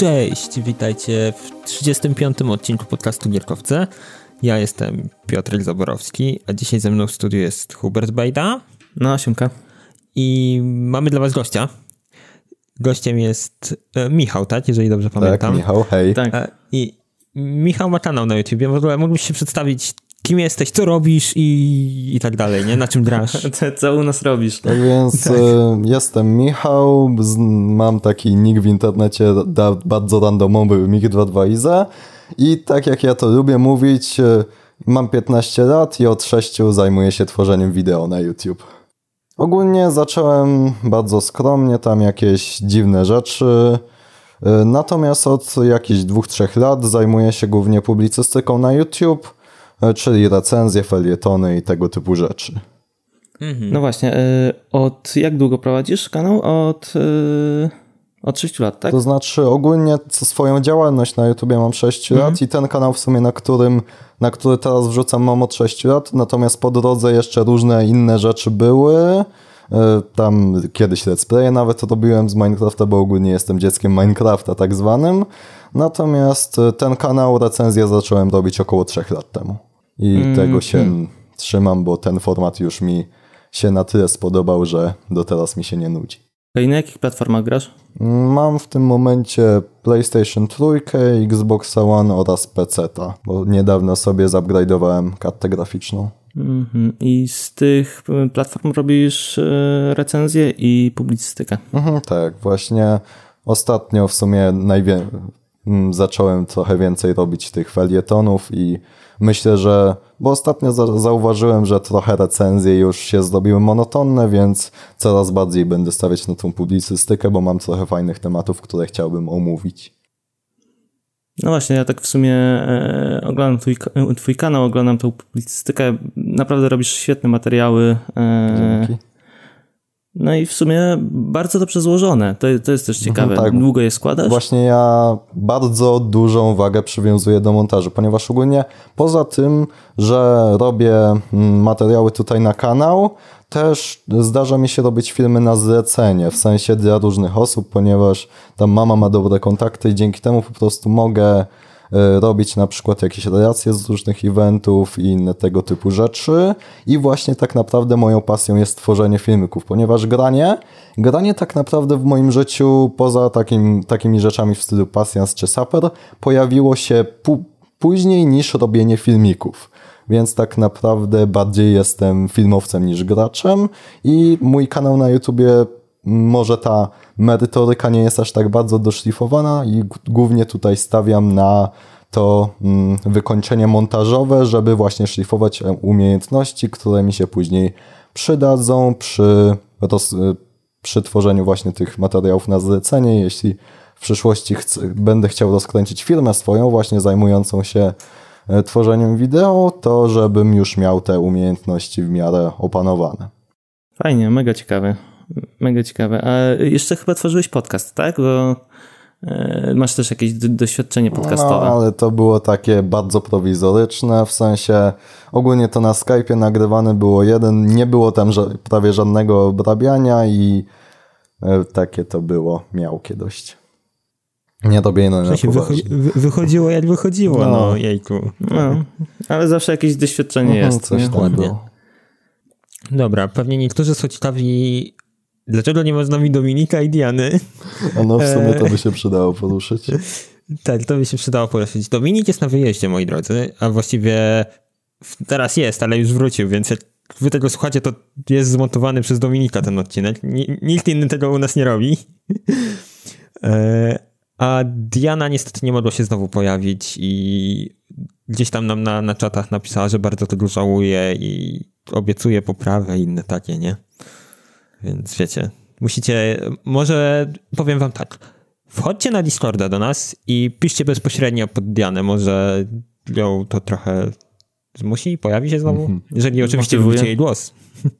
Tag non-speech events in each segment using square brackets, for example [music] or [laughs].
Cześć, witajcie w 35. odcinku podcastu Gierkowce. Ja jestem Piotr Zaborowski, a dzisiaj ze mną w studiu jest Hubert Bajda. No, Siemka. I mamy dla was gościa. Gościem jest e, Michał, tak? Jeżeli dobrze pamiętam. Tak, Michał, hej. Tak. E, I Michał ma kanał na YouTubie. W ogóle mógłbyś się przedstawić, kim jesteś, co robisz i, i tak dalej, nie? Na czym grasz? [laughs] Co, co u nas robisz? Tak więc Tak. e, jestem Michał, mam taki nick w internecie da, bardzo randomowy, Mig22iza i tak jak ja to lubię mówić, e, mam 15 lat i od 6 zajmuję się tworzeniem wideo na YouTube. Ogólnie zacząłem bardzo skromnie, tam jakieś dziwne rzeczy, e, natomiast od jakichś 2-3 lat zajmuję się głównie publicystyką na YouTube, czyli recenzje, felietony i tego typu rzeczy. No właśnie, y, od jak długo prowadzisz kanał? Od, y, od 6 lat, tak? To znaczy ogólnie co swoją działalność na YouTubie mam 6 lat i ten kanał w sumie, na którym, na który teraz wrzucam mam od 6 lat, natomiast po drodze jeszcze różne inne rzeczy były. E, Tam kiedyś let's play nawet robiłem z Minecrafta, bo ogólnie jestem dzieckiem Minecrafta tak zwanym. Natomiast ten kanał recenzję zacząłem robić około 3 lat temu. I tego się trzymam, bo ten format już mi się na tyle spodobał, że do teraz mi się nie nudzi. I na jakich platformach grasz? Mam w tym momencie PlayStation 3, Xbox One oraz PC, bo niedawno sobie zupgrade'owałem kartę graficzną. Mhm. I z tych y, platform robisz y, recenzję i publicystykę. Mhm, tak, właśnie ostatnio w sumie najwie- zacząłem trochę więcej robić tych felietonów i myślę, że, bo ostatnio za- zauważyłem, że trochę recenzje już się zrobiły monotonne, więc coraz bardziej będę stawiać na tą publicystykę, bo mam trochę fajnych tematów, które chciałbym omówić. No właśnie, ja tak w sumie e, oglądam twój, ka- twój kanał, oglądam tą publicystykę. Naprawdę robisz świetne materiały. E, Dzięki. No i w sumie bardzo dobrze złożone. To, to jest też ciekawe. tak. Długo je składasz? Właśnie ja bardzo dużą wagę przywiązuję do montażu, ponieważ ogólnie poza tym, że robię mm, materiały tutaj na kanał, też zdarza mi się robić filmy na zlecenie, w sensie dla różnych osób, ponieważ tam mama ma dobre kontakty i dzięki temu po prostu mogę robić na przykład jakieś relacje z różnych eventów i inne tego typu rzeczy. I właśnie tak naprawdę moją pasją jest tworzenie filmików, ponieważ granie, granie tak naprawdę w moim życiu, poza takim, takimi rzeczami w stylu pasjans czy saper, pojawiło się później niż robienie filmików. Więc tak naprawdę bardziej jestem filmowcem niż graczem i mój kanał na YouTubie może ta merytoryka nie jest aż tak bardzo doszlifowana i głównie tutaj stawiam na to mm, wykończenie montażowe, żeby właśnie szlifować e, umiejętności, które mi się później przydadzą przy, roz, y, przy tworzeniu właśnie tych materiałów na zlecenie. Jeśli w przyszłości chcę, będę chciał rozkręcić firmę swoją, właśnie zajmującą się e, tworzeniem wideo, to żebym już miał te umiejętności w miarę opanowane. Fajnie, mega ciekawe. Mega ciekawe. A jeszcze chyba tworzyłeś podcast, tak? Bo e, masz też jakieś doświadczenie podcastowe. No, ale to było takie bardzo prowizoryczne, w sensie ogólnie to na Skype'ie nagrywane było jeden, nie było tam ża- prawie żadnego obrabiania i e, takie to było miałkie dość. Nie robię no, W sensie wychodziło jak wychodziło, no, No. jejku. No, ale zawsze jakieś doświadczenie Mhm, jest. coś nie? tam Ładnie. było. Dobra, pewnie niektórzy są ciekawi, dlaczego nie ma z nami Dominika i Diany. A no w sumie to by [laughs] się przydało poruszyć. Tak, to by się przydało poruszyć. Dominik jest na wyjeździe, moi drodzy, a właściwie teraz jest, ale już wrócił, więc jak wy tego słuchacie, to jest zmontowany przez Dominika ten odcinek. Ni- Nikt inny tego u nas nie robi. [laughs] E, A Diana niestety nie mogła się znowu pojawić i gdzieś tam nam na, na czatach napisała, że bardzo tego żałuje i obiecuje poprawę i inne takie, nie? Więc wiecie, musicie, może powiem wam tak, wchodźcie na Discorda do nas i piszcie bezpośrednio pod Dianę, może ją to trochę zmusi, pojawi się znowu, jeżeli oczywiście wróci jej głos. [laughs]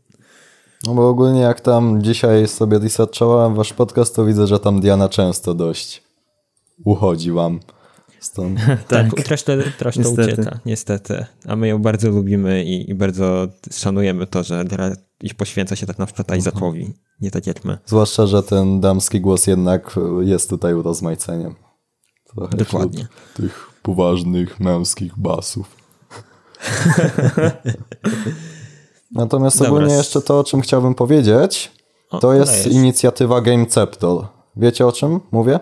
No bo ogólnie jak tam dzisiaj sobie researchowałem wasz podcast, to widzę, że tam Diana często dość uchodzi wam stąd. [laughs] Tak, troszkę, troszkę Niestety. ucieka, niestety. A my ją bardzo lubimy i, i bardzo szanujemy to, że gra i poświęca się tak na przykład Isaacowi, nie tak jak my. Zwłaszcza, że ten damski głos jednak jest tutaj urozmaiceniem. Trochę Dokładnie. Tych poważnych męskich basów. [laughs] Natomiast Dobra. ogólnie jeszcze to, o czym chciałbym powiedzieć, O, to jest dajesz. inicjatywa Gameceptor. Wiecie o czym mówię?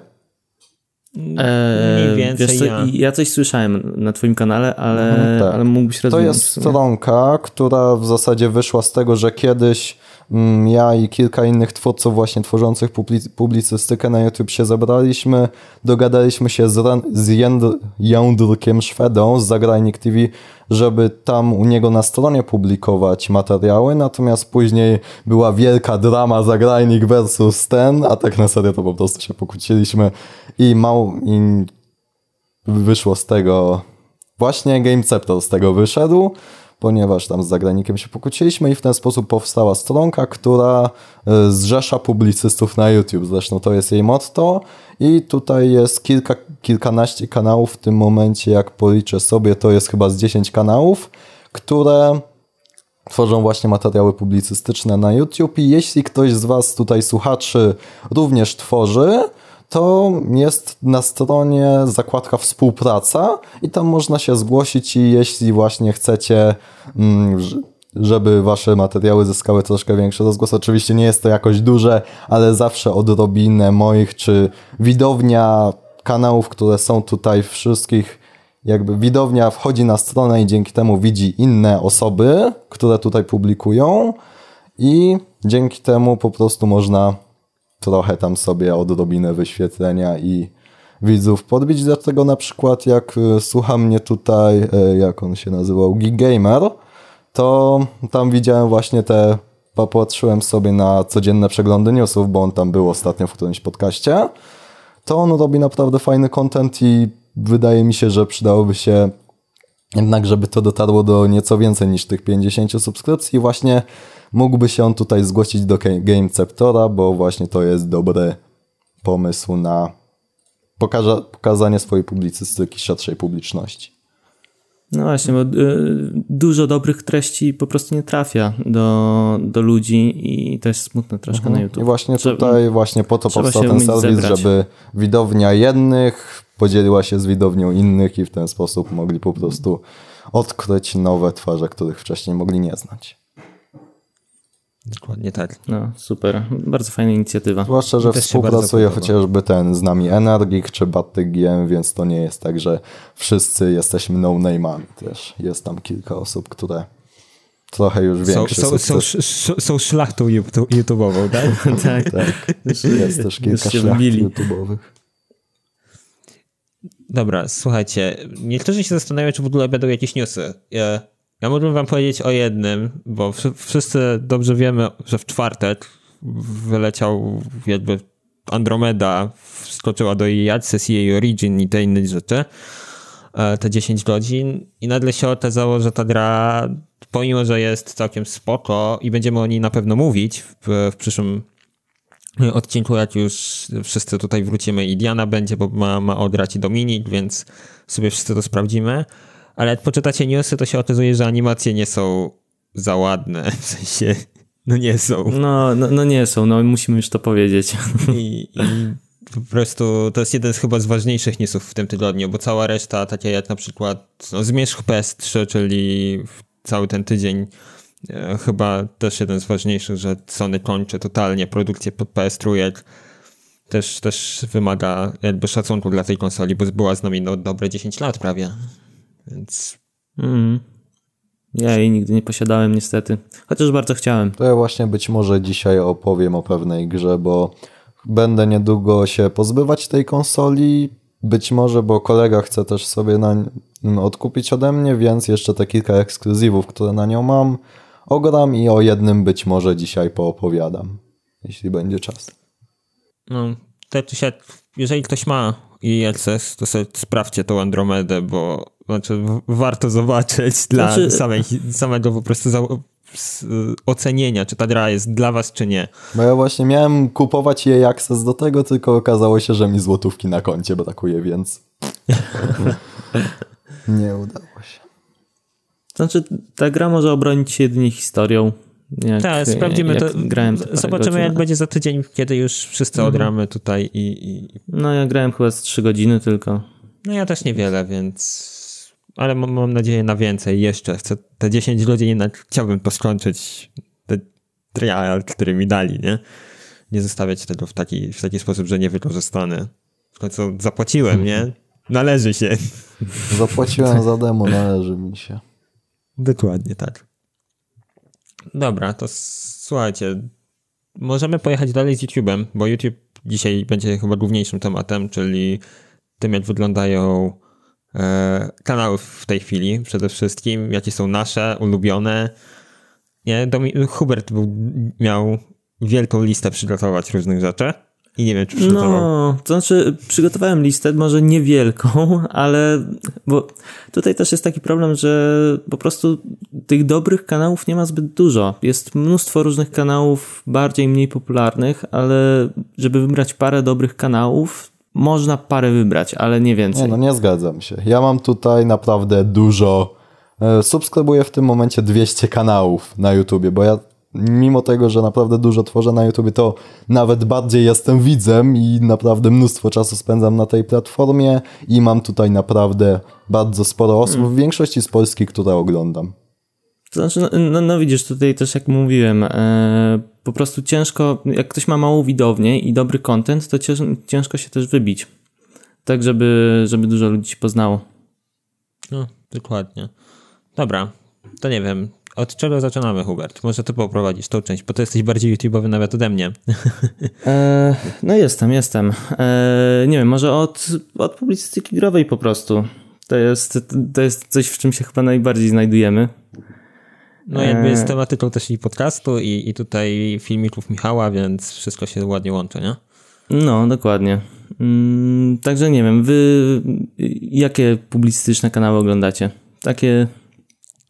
Eee, Mniej więcej wiesz co, ja. ja coś słyszałem na twoim kanale, ale, Mhm, tak. ale mógłbyś To rozwinąć. jest w sumie. stronka, która w zasadzie wyszła z tego, że kiedyś ja i kilka innych twórców właśnie tworzących publi- publicystykę na YouTube się zebraliśmy, dogadaliśmy się z, z Jędr- Jędrkiem Szwedą z Zagrajnik TV, żeby tam u niego na stronie publikować materiały, natomiast później była wielka drama Zagrajnik versus ten, a tak na serio to po prostu się pokłóciliśmy. I mało... I wyszło z tego właśnie Gameceptor z tego wyszedł, ponieważ tam z zagranikiem się pokłóciliśmy i w ten sposób powstała stronka, która e, zrzesza publicystów na YouTube. Zresztą to jest jej motto i tutaj jest kilka, kilkanaście kanałów w tym momencie, jak policzę sobie, to jest chyba z 10 kanałów, które tworzą właśnie materiały publicystyczne na YouTube i jeśli ktoś z Was tutaj słuchaczy również tworzy, to jest na stronie zakładka współpraca i tam można się zgłosić i jeśli właśnie chcecie, mm, żeby Wasze materiały zyskały troszkę większy rozgłos, oczywiście nie jest to jakoś duże, ale zawsze odrobinę moich czy widownia kanałów, które są tutaj wszystkich jakby widownia wchodzi na stronę i dzięki temu widzi inne osoby, które tutaj publikują i dzięki temu po prostu można trochę tam sobie odrobinę wyświetlenia i widzów podbić. Dlatego na przykład jak y, słucha mnie tutaj, y, jak on się nazywał, Geek Gamer, to tam widziałem właśnie te, popatrzyłem sobie na codzienne przeglądy newsów, bo on tam był ostatnio w którymś podcaście to on robi naprawdę fajny content i wydaje mi się, że przydałoby się jednak, żeby to dotarło do nieco więcej niż tych 50 subskrypcji. Właśnie mógłby się on tutaj zgłosić do Ga- Gameceptora, bo właśnie to jest dobry pomysł na pokaza- pokazanie swojej publicystyki szerszej publiczności. No właśnie, bo y, dużo dobrych treści po prostu nie trafia do, do ludzi i to jest smutne troszkę na YouTube. Mhm. I właśnie tutaj właśnie po to powstał ten serwis, zebrać. żeby widownia jednych podzieliła się z widownią innych i w ten sposób mogli po prostu odkryć nowe twarze, których wcześniej mogli nie znać. Dokładnie tak. No, super. Bardzo fajna inicjatywa. Zwłaszcza, że współpracuje chociażby ten z nami Energik czy Batygiem, więc to nie jest tak, że wszyscy jesteśmy no-name'ami też. Jest tam kilka osób, które trochę już Są, większy są, są, sukces. sz- są szlachtą YouTube- YouTube'ową, tak? [laughs] tak. Tak, jest też kilka szlacht. YouTube'owych. Dobra, słuchajcie, niektórzy się zastanawiają, czy w ogóle będą jakieś newsy. Ja, mógłbym wam powiedzieć o jednym, bo wszy- wszyscy dobrze wiemy, że w czwartek wyleciał jakby Andromeda, wskoczyła do jej Access jej Origin i te inne rzeczy, e, te 10 godzin i nagle się okazało, że ta gra, pomimo, że jest całkiem spoko i będziemy o niej na pewno mówić w, w przyszłym odcinku, jak już wszyscy tutaj wrócimy i Diana będzie, bo ma, ma odrać i Dominik, więc sobie wszyscy to sprawdzimy. Ale jak poczytacie newsy, to się okazuje, że animacje nie są za ładne. W sensie, no nie są. No, no, no nie są, no musimy już to powiedzieć. I, I po prostu to jest jeden z chyba z ważniejszych newsów w tym tygodniu, bo cała reszta, takie jak na przykład no, Zmierzch PS3, czyli cały ten tydzień, e, chyba też jeden z ważniejszych, że Sony kończy totalnie produkcję pod PS3. Też, też wymaga jakby szacunku dla tej konsoli, bo była z nami no, dobre 10 lat prawie. Więc Mm. Ja jej nigdy nie posiadałem niestety. Chociaż bardzo chciałem. To ja właśnie być może dzisiaj opowiem o pewnej grze, bo będę niedługo się pozbywać tej konsoli. Być może, bo kolega chce też sobie na, odkupić ode mnie, więc jeszcze te kilka ekskluzywów, które na nią mam, ogram i o jednym być może dzisiaj poopowiadam, jeśli będzie czas. no, te jeżeli ktoś ma i access, to sobie sprawdźcie tą Andromedę, bo znaczy warto zobaczyć dla Znaczy- samej, samego po prostu za, ocenienia, czy ta gra jest dla was, czy nie. Bo ja właśnie miałem kupować jej akces do tego, tylko okazało się, że mi złotówki na koncie brakuje, więc [laughs] nie udało się. Znaczy, ta gra może obronić się jedynie historią. Jak, Tak, sprawdzimy jak to. Zobaczymy, jak będzie za tydzień, kiedy już wszyscy Mhm. odramy tutaj i, i. No ja grałem chyba z 3 godziny tylko. No ja też niewiele, więc. Ale mam, mam nadzieję na więcej jeszcze. Chcę te 10 godzin jednak chciałbym to skończyć. Te trial, który mi dali, nie? Nie zostawiać tego w taki, w taki sposób, że nie wykorzystany. W końcu zapłaciłem, nie? Należy się. Zapłaciłem [laughs] za demo, należy mi się. Dokładnie tak. Dobra, to słuchajcie. Możemy pojechać dalej z YouTube'em, bo YouTube dzisiaj będzie chyba główniejszym tematem, czyli tym, jak wyglądają e, kanały w tej chwili przede wszystkim, jakie są nasze, ulubione. Nie, Hubert był, miał wielką listę przygotować różnych rzeczy i nie wiem, czy przygotował. No, to znaczy przygotowałem listę, może niewielką, [laughs] ale bo tutaj też jest taki problem, że po prostu tych dobrych kanałów nie ma zbyt dużo. Jest mnóstwo różnych kanałów bardziej, mniej popularnych, ale żeby wybrać parę dobrych kanałów, można parę wybrać, ale nie więcej. Nie, no nie zgadzam się. Ja mam tutaj naprawdę dużo. e, Subskrybuję w tym momencie 200 kanałów na YouTubie, bo ja mimo tego, że naprawdę dużo tworzę na YouTubie, to nawet bardziej jestem widzem i naprawdę mnóstwo czasu spędzam na tej platformie i mam tutaj naprawdę bardzo sporo osób, w większości z Polski, które oglądam. To znaczy, no, no, no widzisz, tutaj też jak mówiłem, e, po prostu ciężko, jak ktoś ma małą widownię i dobry content, to cięż, ciężko się też wybić. Tak, żeby, żeby dużo ludzi poznało. No, dokładnie. Dobra, to nie wiem. Od czego zaczynamy, Hubert? Może ty poprowadzisz tą część, bo ty jesteś bardziej YouTube'owy nawet ode mnie. [laughs] E, no jestem, jestem. E, nie wiem, może od, od publicystyki growej po prostu. To jest, to jest coś, w czym się chyba najbardziej znajdujemy. No jakby jest tematyką też i podcastu i, i tutaj filmików Michała, więc wszystko się ładnie łączy, nie? No, dokładnie. Mm, także nie wiem, wy jakie publicystyczne kanały oglądacie? Takie,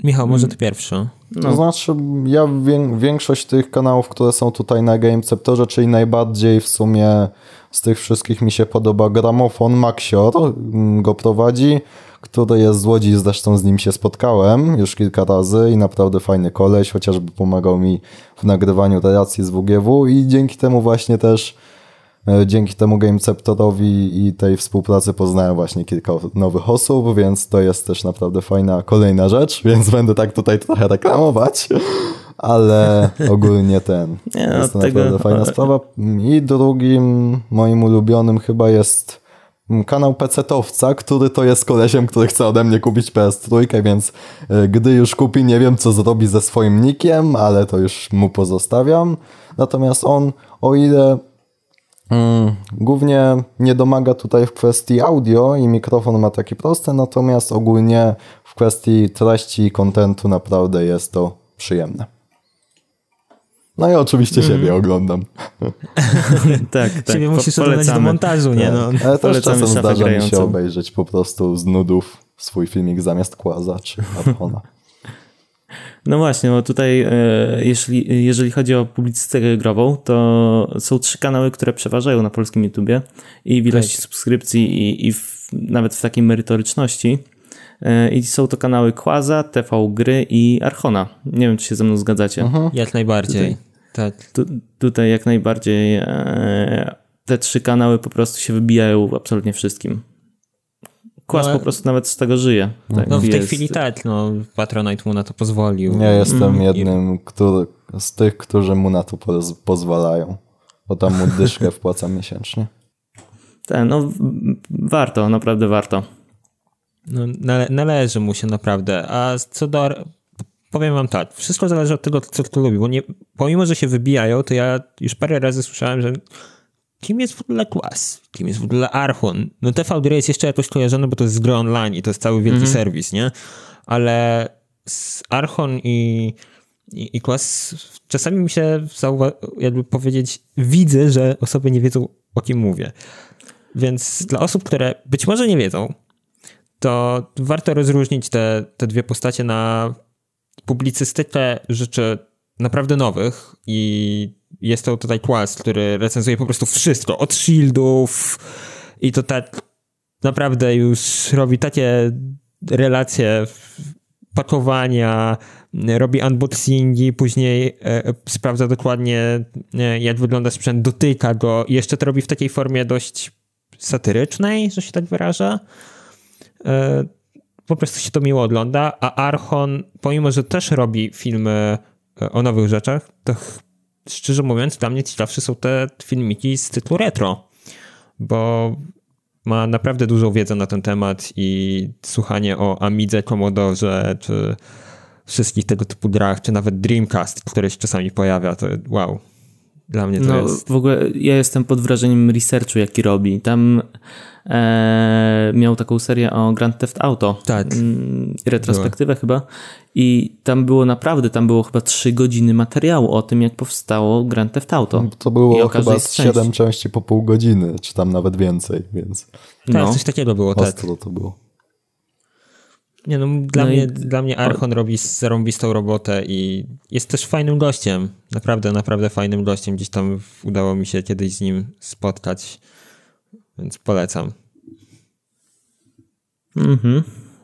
Michał, może Mm. ty pierwszy. To no, znaczy, ja wię- większość tych kanałów, które są tutaj na Gameceptorze, czyli najbardziej w sumie z tych wszystkich mi się podoba Gramofon Maxior, mm, go prowadzi, który jest z Łodzi, zresztą z nim się spotkałem już kilka razy i naprawdę fajny koleś, chociażby pomagał mi w nagrywaniu relacji z WGW i dzięki temu właśnie też Dzięki temu Gameceptorowi i tej współpracy poznałem właśnie kilka nowych osób, więc to jest też naprawdę fajna kolejna rzecz, [laughs] więc będę tak tutaj trochę reklamować, [laughs] ale ogólnie ten. Nie, no, jest to tego- naprawdę fajna sprawa. I drugim moim ulubionym chyba jest mm, kanał PC-towca, który to jest kolesiem, który chce ode mnie kupić PS3, więc e, gdy już kupi, nie wiem co zrobi ze swoim nickiem, ale to już mu pozostawiam. Natomiast on, o ile Głównie nie domaga tutaj w kwestii audio i mikrofon ma taki prosty, natomiast ogólnie w kwestii treści i kontentu naprawdę jest to przyjemne. No i oczywiście siebie oglądam. [laughs] tak, tak. Ciebie po- musisz oglądać do montażu, nie no. Ale też Polecamy czasem zdarza mi się obejrzeć po prostu z nudów swój filmik zamiast Kłaza czy Archona. No właśnie, bo tutaj e, jeśli, jeżeli chodzi o publicystykę grową, to są trzy kanały, które przeważają na polskim YouTubie i w ilości subskrypcji i, i w, nawet w takiej merytoryczności. E, I są to kanały Quaza, TV Gry i Archona. Nie wiem, czy się ze mną zgadzacie. Jak najbardziej. Tak. Tu, tutaj jak najbardziej e, te trzy kanały po prostu się wybijają absolutnie wszystkim. Quaz No, po prostu nawet z tego żyje. Tak, No w tej jest- chwili tak, no Patronite mu na to pozwolił. Ja jestem Mm. jednym który, z tych, którzy mu na to poz pozwalają, bo tam mu dyszkę [laughs] wpłaca miesięcznie. Ten, no, w- warto, naprawdę warto. No, nale należy mu się naprawdę. A co do. Powiem wam tak, wszystko zależy od tego, co kto lubi, bo nie, pomimo, że się wybijają, to ja już parę razy słyszałem, że kim jest w ogóle Kłas? Kim jest w ogóle Archon? No TV jest jeszcze jakoś kojarzone, bo to jest z gry online i to jest cały wielki serwis, nie? Ale z Archon i, i, i Kłas czasami mi się zauwa- jakby powiedzieć, widzę, że osoby nie wiedzą, o kim mówię. Więc dla osób, które być może nie wiedzą, to warto rozróżnić te, te dwie postacie na publicystykę rzeczy naprawdę nowych i jest to tutaj Kłas, który recenzuje po prostu wszystko, od shieldów i to tak naprawdę już robi takie relacje pakowania, robi unboxingi, później e, sprawdza dokładnie, e, jak wygląda sprzęt, dotyka go. I jeszcze to robi w takiej formie dość satyrycznej, że się tak wyraża. E, po prostu się to miło ogląda, a Archon, pomimo, że też robi filmy o nowych rzeczach, to szczerze mówiąc, dla mnie ciekawsze są te filmiki z cyklu retro, bo ma naprawdę dużą wiedzę na ten temat i słuchanie o Amidze, Commodore, czy wszystkich tego typu grach, czy nawet Dreamcast, który się czasami pojawia, to wow. Dla mnie to no, jest... W ogóle ja jestem pod wrażeniem researchu, jaki robi. Tam e, miał taką serię o Grand Theft Auto. Tak. Mm, retrospektywę było. chyba. I tam było naprawdę, tam było chyba trzy godziny materiału o tym, jak powstało Grand Theft Auto. To było chyba z siedem części po pół godziny, czy tam nawet więcej, więc... Tak, no. coś takiego było, tak. Ostro to było. Nie no, dla, no mnie, i... dla mnie Archon robi zarąbistą robotę i jest też fajnym gościem. Naprawdę, naprawdę fajnym gościem. Gdzieś tam udało mi się kiedyś z nim spotkać, więc polecam. Mhm.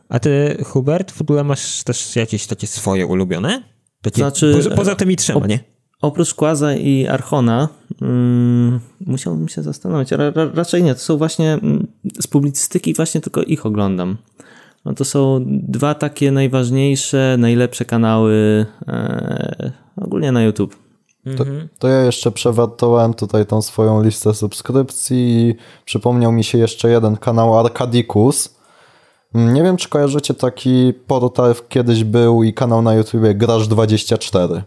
A ty, Hubert, w ogóle masz też jakieś takie swoje ulubione? Takie, znaczy, poza, poza tymi trzema, nie? Oprócz Kłaza i Archona um, musiałbym się zastanowić, ale raczej nie. To są właśnie mm, z publicystyki właśnie tylko ich oglądam. No to są dwa takie najważniejsze, najlepsze kanały e, ogólnie na YouTube. To, mhm. to, ja jeszcze przewartowałem tutaj tą swoją listę subskrypcji i przypomniał mi się jeszcze jeden kanał Arcadicus. Nie wiem, czy kojarzycie taki portal kiedyś był i kanał na YouTubie Graż24.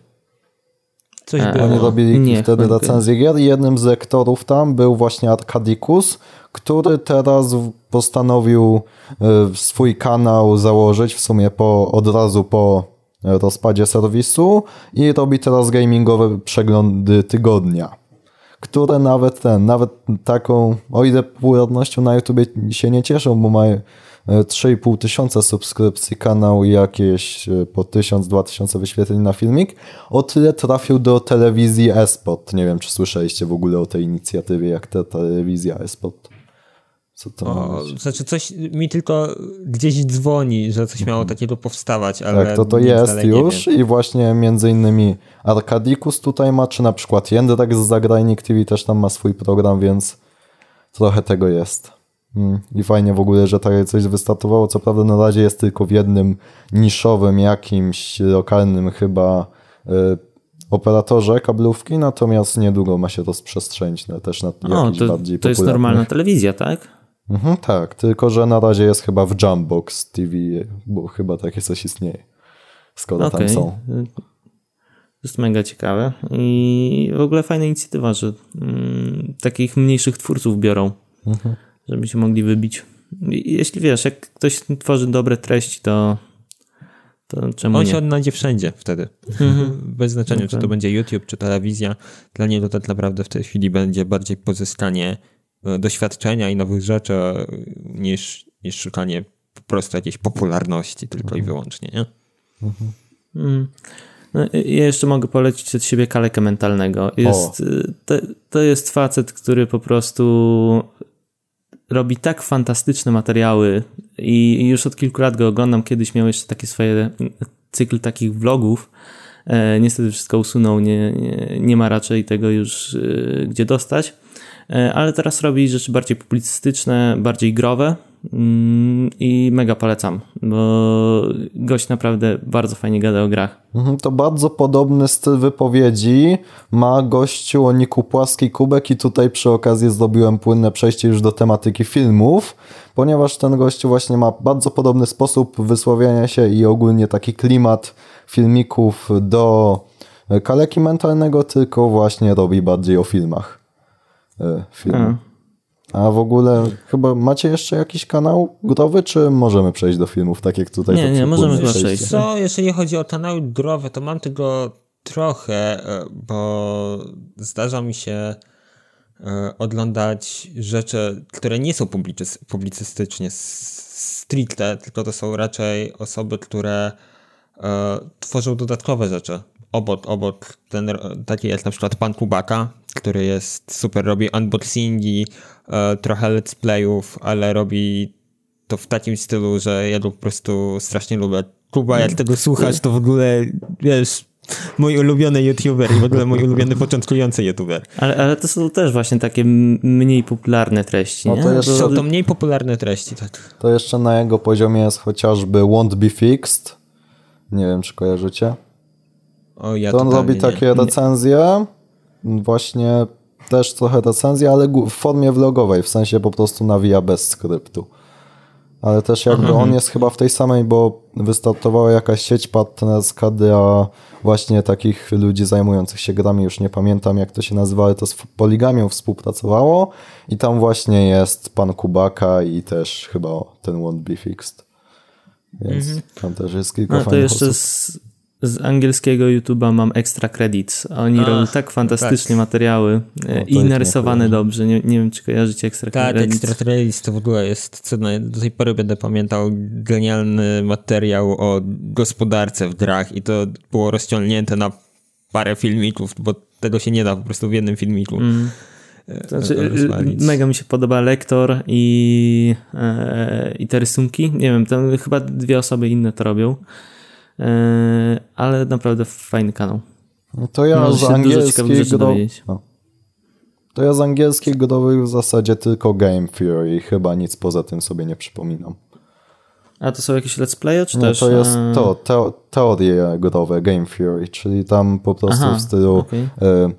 Coś było. Oni robili nie, wtedy recenzję gier i jednym z lektorów tam był właśnie Arkadikus, który teraz postanowił e, swój kanał założyć w sumie po, od razu po rozpadzie serwisu i robi teraz gamingowe przeglądy tygodnia, które nawet ten, nawet taką, o ile popularnością na YouTube się nie cieszą, bo mają 3,5 tysiąca subskrypcji kanał i jakieś e, po 1000-2000 wyświetleń na filmik, o tyle trafił do telewizji Esport. Nie wiem, czy słyszeliście w ogóle o tej inicjatywie, jak ta telewizja Esport. Co to o, Znaczy coś mi tylko gdzieś dzwoni, że coś miało mhm. takiego powstawać, ale Tak, to to jest już i właśnie między innymi Arkadikus tutaj ma, czy na przykład Jędrek z Zagrajnik TV też tam ma swój program, więc trochę tego jest. Mm, I fajnie w ogóle, że takie coś wystartowało. Co prawda na razie jest tylko w jednym niszowym, jakimś lokalnym chyba y, operatorze kablówki, natomiast niedługo ma się to sprzestrzenić na, też na o, jakiś to, bardziej To jest normalna telewizja, tak? Mhm, tak, tylko że na razie jest chyba w Jambox TV, bo chyba takie coś istnieje, skoro okay. tam są. To jest mega ciekawe i w ogóle fajna inicjatywa, że mm, takich mniejszych twórców biorą. Mhm żeby się mogli wybić. Jeśli wiesz, jak ktoś tworzy dobre treści, to, to czemu On nie? się odnajdzie wszędzie wtedy. Mhm. Bez znaczenia, okay. czy to będzie YouTube, czy telewizja. Dla niego to tak naprawdę w tej chwili będzie bardziej pozyskanie e, doświadczenia i nowych rzeczy e, niż, niż szukanie po prostu jakiejś popularności tylko mhm. i wyłącznie. Nie? Mhm. Mm. No, ja jeszcze mogę polecić od siebie kalekę mentalnego. Jest, to, to jest facet, który po prostu robi tak fantastyczne materiały i już od kilku lat go oglądam. Kiedyś miał jeszcze takie swoje cykl takich vlogów. E, niestety wszystko usunął, nie, nie, nie ma raczej tego już e, gdzie dostać. E, ale teraz robi rzeczy bardziej publicystyczne, bardziej growe i mega polecam, bo gość naprawdę bardzo fajnie gada o grach. Mhm, to bardzo podobny styl wypowiedzi ma gościu o Niku Płaski Kubek i tutaj przy okazji zrobiłem płynne przejście już do tematyki filmów, ponieważ ten gościu właśnie ma bardzo podobny sposób wysławiania się i ogólnie taki klimat filmików do kaleki mentalnego, tylko właśnie robi bardziej o filmach. E, film. A. W ogóle chyba macie jeszcze jakiś kanał growy, czy możemy przejść do filmów, tak jak tutaj? Nie, nie, możemy chyba przejść. Co, jeżeli chodzi o kanały growe, to mam tego trochę, e, bo zdarza mi się e, oglądać rzeczy, które nie są publicystycznie stricte, tylko to są raczej osoby, które tworzą dodatkowe rzeczy obok, obok ten, taki jest na przykład pan Kubaka, który jest super, robi unboxingi, e, trochę let's playów, ale robi to w takim stylu, że ja go po prostu strasznie lubię. Kuba, jak tego słuchasz, to w ogóle, wiesz, mój ulubiony youtuber i w ogóle mój ulubiony początkujący youtuber. Ale, ale to są też właśnie takie mniej popularne treści, No to jest- Są to mniej popularne treści, tak. To jeszcze na jego poziomie jest chociażby Won't Be Fixed. Nie wiem, czy kojarzycie. O, ja To on robi nie. takie recenzje, właśnie też trochę recenzje, ale w formie vlogowej, w sensie po prostu nawija bez skryptu. Ale też jakby on jest chyba w tej samej, bo wystartowała jakaś sieć partnerska dla właśnie takich ludzi zajmujących się grami, już nie pamiętam jak to się nazywa, ale to z Poligamią współpracowało i tam właśnie jest pan Kubaka i też chyba ten Won't Be Fixed. Więc tam też jest kilka No to fajnych jeszcze osób. z, z angielskiego YouTube'a mam Extra Credits. Oni Ach, robią tak fantastycznie tak. materiały e, No, i nie narysowane kojarzę. dobrze. Nie, nie wiem, czy kojarzycie Extra Tak, Credits. Extra Trails to w ogóle jest cudne. Do tej pory będę pamiętał genialny materiał o gospodarce w grach i to było rozciągnięte na parę filmików, bo tego się nie da po prostu w jednym filmiku. Mm. e, Znaczy, y, mega mi się podoba lektor i, e, i te rysunki. Nie wiem, tam chyba dwie osoby inne to robią. E, ale naprawdę fajny kanał. No To ja Można z angielskiej gro... no. To ja z angielskiej growych w zasadzie tylko Game Theory i chyba nic poza tym sobie nie przypominam. A to są jakieś let's playe, czy Nie, też... to jest e, to, teo, teorie growe, Game Theory, czyli tam po prostu Aha, w stylu okej. e,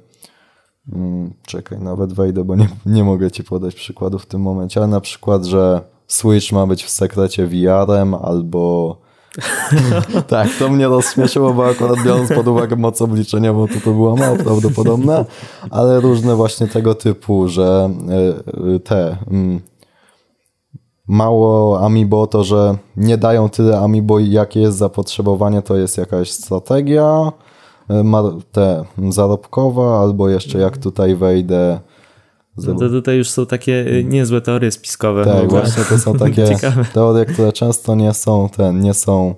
mm, czekaj, nawet wejdę, bo nie, nie mogę ci podać przykładów w tym momencie, ale na przykład, że Switch ma być w sekrecie VR-em albo [laughs] tak, to mnie rozśmieszyło, bo akurat biorąc pod uwagę moc obliczeniową, to to było mało prawdopodobne, ale różne właśnie tego typu, że y, y, te mm, mało Amiibo, to że nie dają tyle Amiibo, jakie jest zapotrzebowanie, to jest jakaś strategia y, te zarobkowa, albo jeszcze jak tutaj wejdę No to tutaj już są takie y, niezłe teorie spiskowe. tak, No, właśnie to są [laughs] takie teorie, które często nie są ten, nie są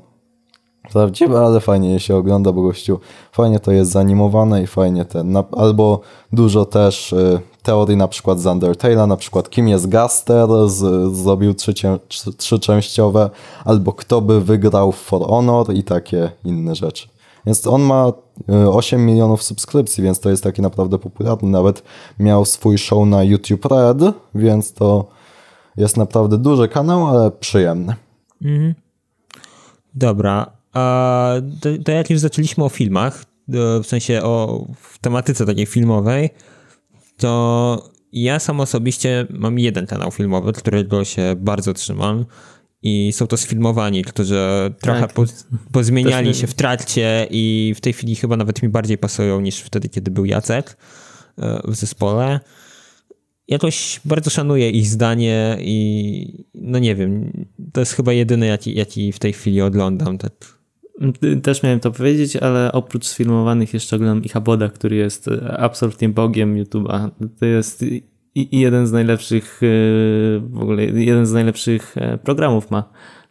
prawdziwe, ale fajnie je się ogląda, bo gościu fajnie to jest zanimowane i fajnie ten, na, albo dużo też y, teorii na przykład z Undertale'a, na przykład kim jest Gaster, z, zrobił trzycie, trzy, trzyczęściowe, albo kto by wygrał w For Honor i takie inne rzeczy. Więc on ma y, 8 milionów subskrypcji, więc to jest taki naprawdę popularny. Nawet miał swój show na YouTube Red, więc to jest naprawdę duży kanał, ale przyjemny. Dobra, a to, to jak już zaczęliśmy o filmach, e, w sensie o tematyce takiej filmowej, to ja sam osobiście mam jeden kanał filmowy, którego się bardzo trzymam i są to sfilmowani, którzy trochę Tak. po, pozmieniali Też się w trakcie i w tej chwili chyba nawet mi bardziej pasują niż wtedy, kiedy był Jacek e, w zespole. Jakoś bardzo szanuję ich zdanie i no nie wiem, to jest chyba jedyny, jaki, jaki w tej chwili oglądam. Tak. Też miałem to powiedzieć, ale oprócz sfilmowanych jeszcze oglądam Ichaboda, który jest absolutnie bogiem YouTube'a. To jest i, jeden z najlepszych, y, w ogóle jeden z najlepszych e, programów ma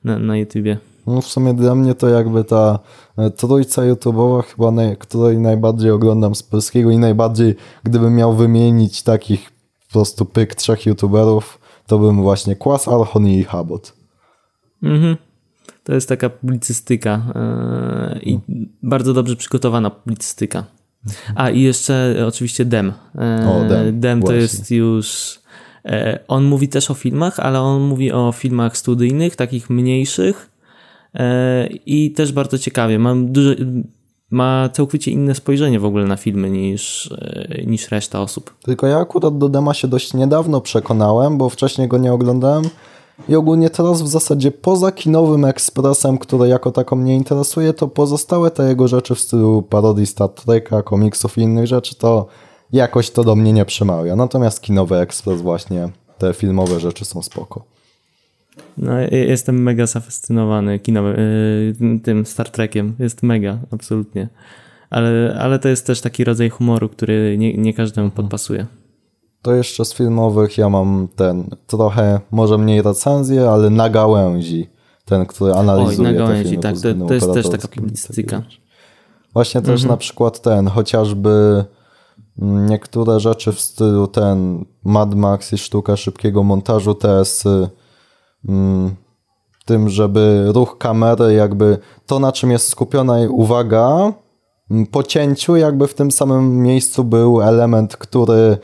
na, na YouTubie. No w sumie dla mnie to jakby ta e, trójca YouTube'owa chyba, naj, której najbardziej oglądam z polskiego i najbardziej, gdybym miał wymienić takich po prostu pyk trzech YouTuberów, to bym właśnie Kłas, Archon i Habot. Mhm. To jest taka publicystyka e, i bardzo dobrze przygotowana publicystyka. A i jeszcze e, oczywiście Dem. E, O, Dem, Dem to właśnie. jest już. E, on mówi też o filmach, ale on mówi o filmach studyjnych, takich mniejszych i też bardzo ciekawie. Mam duże, ma całkowicie inne spojrzenie w ogóle na filmy niż, niż reszta osób. Tylko ja akurat do Dema się dość niedawno przekonałem, bo wcześniej go nie oglądałem i ogólnie teraz w zasadzie poza kinowym ekspresem, który jako taką mnie interesuje, to pozostałe te jego rzeczy w stylu parodii Star Treka, komiksów i innych rzeczy, to jakoś to do mnie nie przemawia. Natomiast kinowy ekspres właśnie, te filmowe rzeczy są spoko. No, jestem mega zafascynowany kinowym, y, tym Star Trekiem. Jest mega, absolutnie. Ale, ale to jest też taki rodzaj humoru, który nie, nie każdemu podpasuje. To jeszcze z filmowych ja mam ten trochę, może mniej recenzję, ale na gałęzi. Ten, który analizuje Oj, na te gałęzi, filmy tak, to, to jest też taka publicystyka. Właśnie też na przykład ten, chociażby mm, niektóre rzeczy w stylu ten Mad Max i sztuka szybkiego montażu, TS, mm, tym, żeby ruch kamery, jakby to, na czym jest skupiona jej uwaga, po cięciu jakby w tym samym miejscu był element, który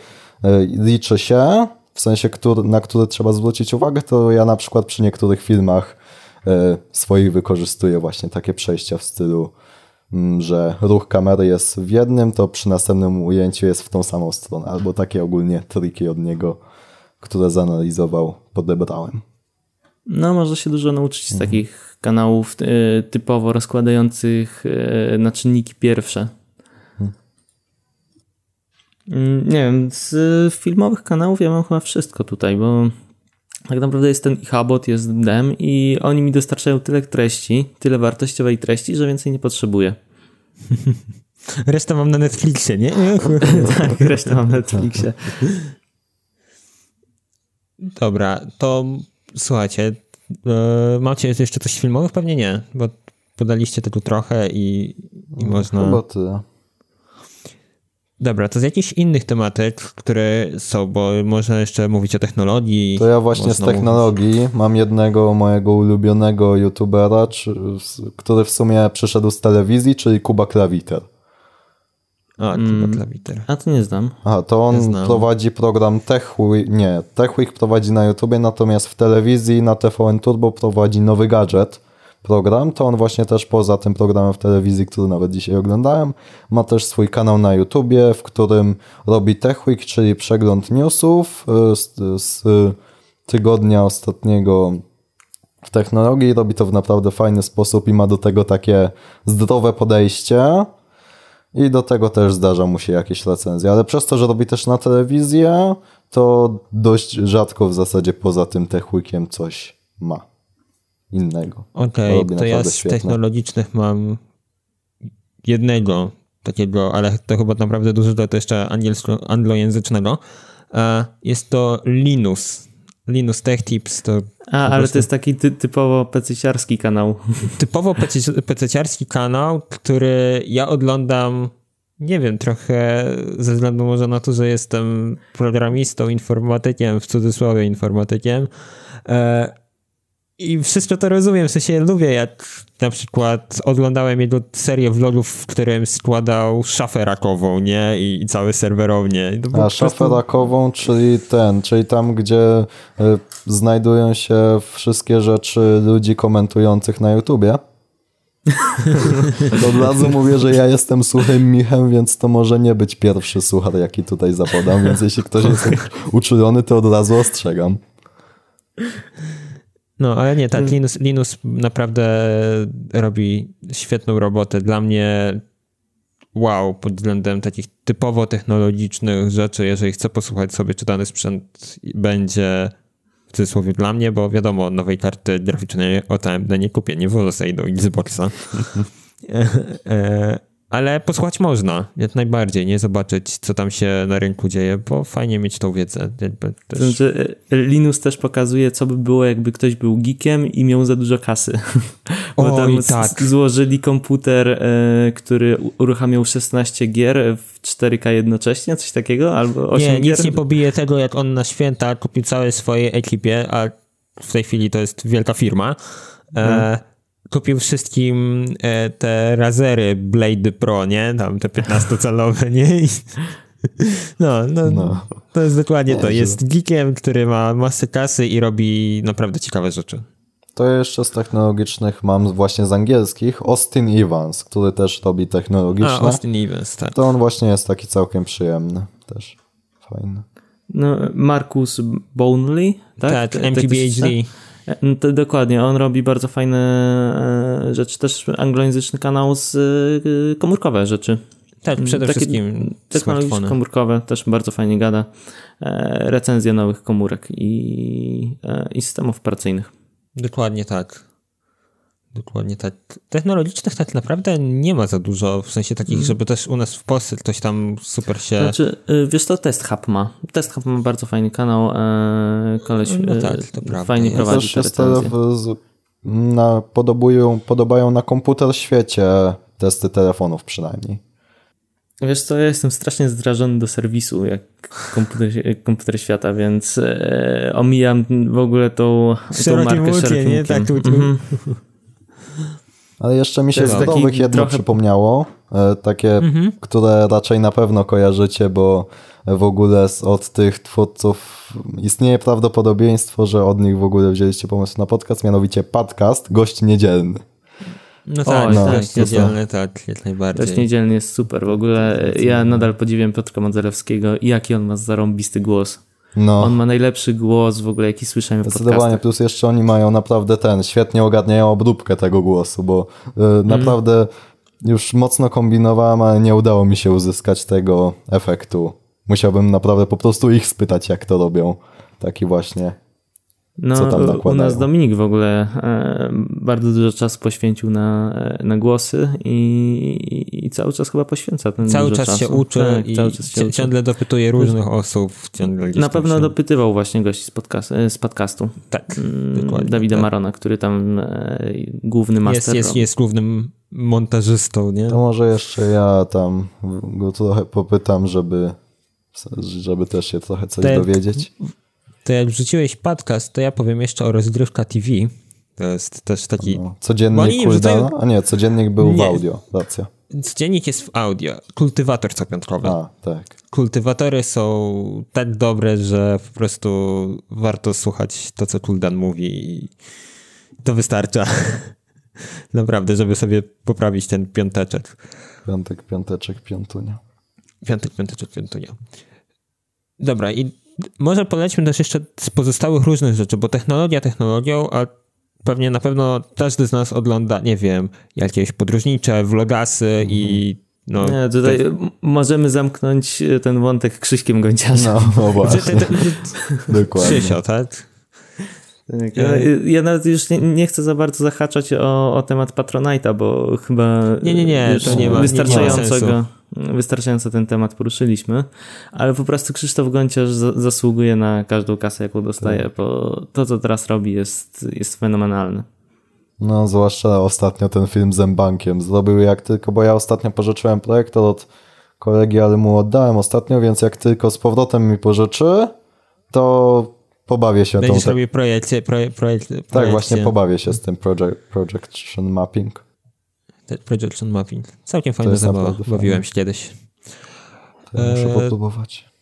liczy się, w sensie, który, na który trzeba zwrócić uwagę, to ja na przykład przy niektórych filmach e, swoich wykorzystuję właśnie takie przejścia w stylu, mm, że ruch kamery jest w jednym, to przy następnym ujęciu jest w tą samą stronę, albo takie ogólnie triki od niego, które zanalizował, podebrałem. No, można się dużo nauczyć z mhm. takich kanałów y, typowo rozkładających na czynniki pierwsze. Hmm. Nie wiem, z filmowych kanałów ja mam chyba wszystko tutaj, bo tak naprawdę jest ten Habot, jest Dem i oni mi dostarczają tyle treści, tyle wartościowej treści, że więcej nie potrzebuję. [laughs] Resztę mam na Netflixie, nie? [laughs] tak, resztę mam na Netflixie. Dobra, to słuchajcie, e, macie jeszcze coś filmowych? Pewnie nie, bo podaliście tego trochę i, i no, można... Chyba tyle. Dobra, to z jakichś innych tematyk, które są, bo można jeszcze mówić o technologii. To ja właśnie z technologii mówić... mam jednego mojego ulubionego youtubera, czy, który w sumie przyszedł z telewizji, czyli Kuba Klawiter. A, mm. Klawiter. A to nie znam. A, to on prowadzi program TechWeek, nie, TechWeek prowadzi na YouTubie, natomiast w telewizji na TVN Turbo prowadzi nowy gadżet program, to on właśnie też poza tym programem w telewizji, który nawet dzisiaj oglądałem, ma też swój kanał na YouTubie, w którym robi TechWeek, czyli przegląd newsów y, z, z tygodnia ostatniego w technologii. Robi to w naprawdę fajny sposób i ma do tego takie zdrowe podejście. I do tego też zdarza mu się jakieś recenzje, ale przez to, że robi też na telewizję, to dość rzadko w zasadzie poza tym techweekiem coś ma innego. Okej, okay, to ja z świetne. technologicznych mam jednego takiego, ale to chyba naprawdę dużo to jeszcze angielsko, anglojęzycznego. Jest to Linus. Linus Tech Tips to. A, ale to jest taki ty, typowo pececiarski kanał. [laughs] Typowo pececiarski kanał, który ja oglądam, nie wiem, trochę ze względu może na to, że jestem programistą, informatykiem, w cudzysłowie informatykiem. I wszystko to rozumiem, w sensie lubię, jak na przykład oglądałem jego serię vlogów, w którym składał szafę rakową, nie? I, i całe serwerownie. A prostu... szafę rakową, czyli ten, czyli tam, gdzie y, znajdują się wszystkie rzeczy ludzi komentujących na YouTubie. to [laughs] od razu mówię, że ja jestem suchym michem, więc to może nie być pierwszy suchar, jaki tutaj zapodam, więc jeśli ktoś jest [laughs] uczulony, to od razu ostrzegam. No, ale nie, tak. Linus, Linus naprawdę robi świetną robotę. Dla mnie wow, pod względem takich typowo technologicznych rzeczy, jeżeli chcę posłuchać sobie, czy dany sprzęt będzie w cudzysłowie dla mnie, bo wiadomo, nowej karty graficznej od AMD nie kupię, nie włożę sobie do Xboxa. [laughs] Ale posłuchać można, jak najbardziej, nie zobaczyć, co tam się na rynku dzieje, bo fajnie mieć tą wiedzę. Też. Znaczy, e, Linus też pokazuje, co by było, jakby ktoś był geekiem i miał za dużo kasy. [laughs] bo Oj, tam tak. złożyli komputer, e, który uruchamiał 16 gier w 4K jednocześnie, coś takiego, albo 8 nie, gier. nic nie pobije tego, jak on na święta kupił całej swojej ekipie, a w tej chwili to jest wielka firma, hmm kupił wszystkim e, te razery Blade Pro, nie? Tam te 15-calowe, nie? I, no, no, no, to jest dokładnie nie, to. Jest geekiem, który ma masę kasy i robi naprawdę ciekawe rzeczy. To jeszcze z technologicznych mam właśnie z angielskich Austin Evans, który też robi technologiczne. A, Austin Evans, tak. To on właśnie jest taki całkiem przyjemny też. Fajny. No, Marcus Bonley, tak? Tak, MTBHD. To dokładnie, on robi bardzo fajne e, rzeczy, też anglojęzyczny kanał z e, komórkowe rzeczy. Tak, przede Takie wszystkim technologiczne komórkowe, też bardzo fajnie gada. E, recenzje nowych komórek i, i systemów operacyjnych. Dokładnie tak. Dokładnie tak. Technologicznych tak naprawdę nie ma za dużo, w sensie takich, mm. żeby też u nas w Polsce ktoś tam super się... Znaczy, y, wiesz to Test Hub ma. Test Hub ma bardzo fajny kanał, e, koleś no tak, to prawda. fajnie ja prowadzi te recenzje. Na, podobują, podobają na komputer świecie testy telefonów przynajmniej. Wiesz co, ja jestem strasznie zdrażony do serwisu, jak komputer, komputer świata, więc e, omijam w ogóle tą, tą markę szerokim nie? Tak, tu, tu. Mm -hmm. Ale jeszcze mi się z zdrowych jedno trochę... przypomniało, e, takie, mhm. które raczej na pewno kojarzycie, bo w ogóle od tych twórców istnieje prawdopodobieństwo, że od nich w ogóle wzięliście pomysł na podcast, mianowicie podcast Gość Niedzielny. No tak, no, tak, niedzielny, tak, jak najbardziej. Gość Niedzielny jest super. W ogóle ja nadal podziwiam Piotrka Modzelewskiego, jaki on ma zarąbisty głos. No. On ma najlepszy głos w ogóle, jaki słyszałem w Zdecydowanie, podcastach. plus jeszcze oni mają naprawdę ten, świetnie ogarniają obróbkę tego głosu, bo y, mm. naprawdę już mocno kombinowałem, ale nie udało mi się uzyskać tego efektu. Musiałbym naprawdę po prostu ich spytać, jak to robią. Taki właśnie no, co tam nakładają. U nas Dominik w ogóle e, bardzo dużo czasu poświęcił na, e, na głosy i, i, cały czas chyba poświęca ten Cały czas czasu. się uczy tak, i cały czas się ciągle uczy. dopytuje różnych osób. Ciągle na pewno się... dopytywał właśnie gości z, podcast, e, z podcastu. Tak, mm, dokładnie. Dawida tak. Marona, który tam główny master jest, jest, jest głównym montażystą, nie? To może jeszcze ja tam go trochę popytam, żeby, żeby też się trochę coś Te... dowiedzieć to jak wrzuciłeś podcast, to ja powiem jeszcze o Rozgrywka TV. To jest też taki... No, codziennik cooldown? Wrzucają... A nie, codziennik był nie. w audio, racja. Codziennik jest w audio. Kultywator copiątkowy. A, tak. Kultywatory są tak dobre, że po prostu warto słuchać to, co Kuldan mówi i to wystarcza. [laughs] Naprawdę, żeby sobie poprawić ten piąteczek. Piątek, piąteczek, piątunia. Piątek, piąteczek, piątunia. Dobra, i może polećmy też jeszcze z pozostałych różnych rzeczy, bo technologia technologią, a pewnie na pewno każdy z nas ogląda, nie wiem, jakieś podróżnicze, vlogasy i no, nie, tutaj te... możemy zamknąć ten wątek Krzyśkiem Gonciarzem. No, no właśnie. Dokładnie. Krzysio, tak? Tak, ja, ja nawet już nie, nie, chcę za bardzo zahaczać o, o temat Patronite'a, bo chyba nie, nie, nie, to nie ma, wystarczającego, nie ma wystarczająco ten temat poruszyliśmy, ale po prostu Krzysztof Gonciarz zasługuje na każdą kasę, jaką dostaje, tak. bo to, co teraz robi jest, jest fenomenalne. No, zwłaszcza ostatnio ten film z M-Bankiem zrobił jak tylko, bo ja ostatnio pożyczyłem projektor od kolegi, ale mu oddałem ostatnio, więc jak tylko z powrotem mi pożyczy, to pobawię się Będziesz tą... robił projekcję, proje. Tak, właśnie pobawię się z tym project, projection mapping. Projection mapping. Całkiem fajna zabawa. Bawiłem się kiedyś. To ja muszę e... popróbować.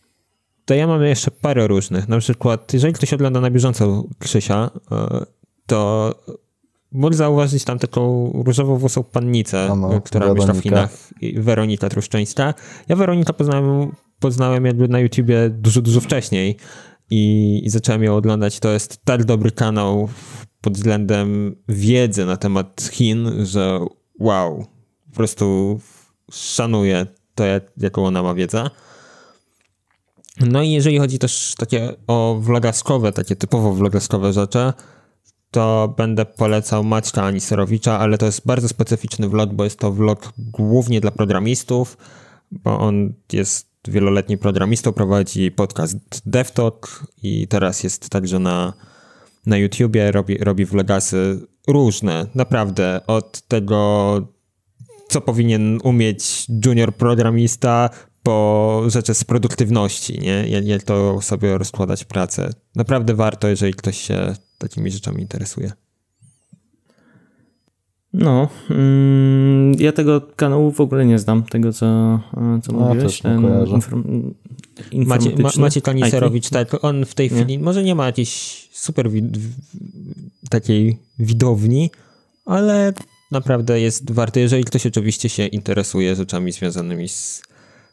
To ja mam jeszcze parę różnych. Na przykład, jeżeli ktoś ogląda na bieżąco Krzysia, e, to mógł zauważyć tam taką różową włosą pannicę, no, która Weronika. mieszka w Chinach. Weronika Truszczońska. Ja Weronika poznałem, poznałem jakby na YouTubie dużo, dużo wcześniej i, i zacząłem ją oglądać. To jest tak dobry kanał pod względem wiedzy na temat Chin, że wow, po prostu szanuję to, jak, jaką ona ma wiedzę. No i jeżeli chodzi też takie o vlogaskowe, takie typowo vlogaskowe rzeczy, to będę polecał Maćka Aniserowicza, ale to jest bardzo specyficzny vlog, bo jest to vlog głównie dla programistów, bo on jest wieloletni programistą, prowadzi podcast DevTalk i teraz jest także na, na YouTubie, robi, robi vlogasy różne, naprawdę, od tego, co powinien umieć junior programista, po rzeczy z produktywności, nie? Jak to sobie rozkładać pracę. Naprawdę warto, jeżeli ktoś się takimi rzeczami interesuje. No, mm, ja tego kanału w ogóle nie znam, tego co, co no, mówiłeś. Ten inform, Macie, ma, Maciej Kaniserowicz, tak, on w tej nie? chwili może nie ma jakiejś super wi takiej widowni, ale naprawdę jest warty, jeżeli ktoś oczywiście się interesuje rzeczami związanymi z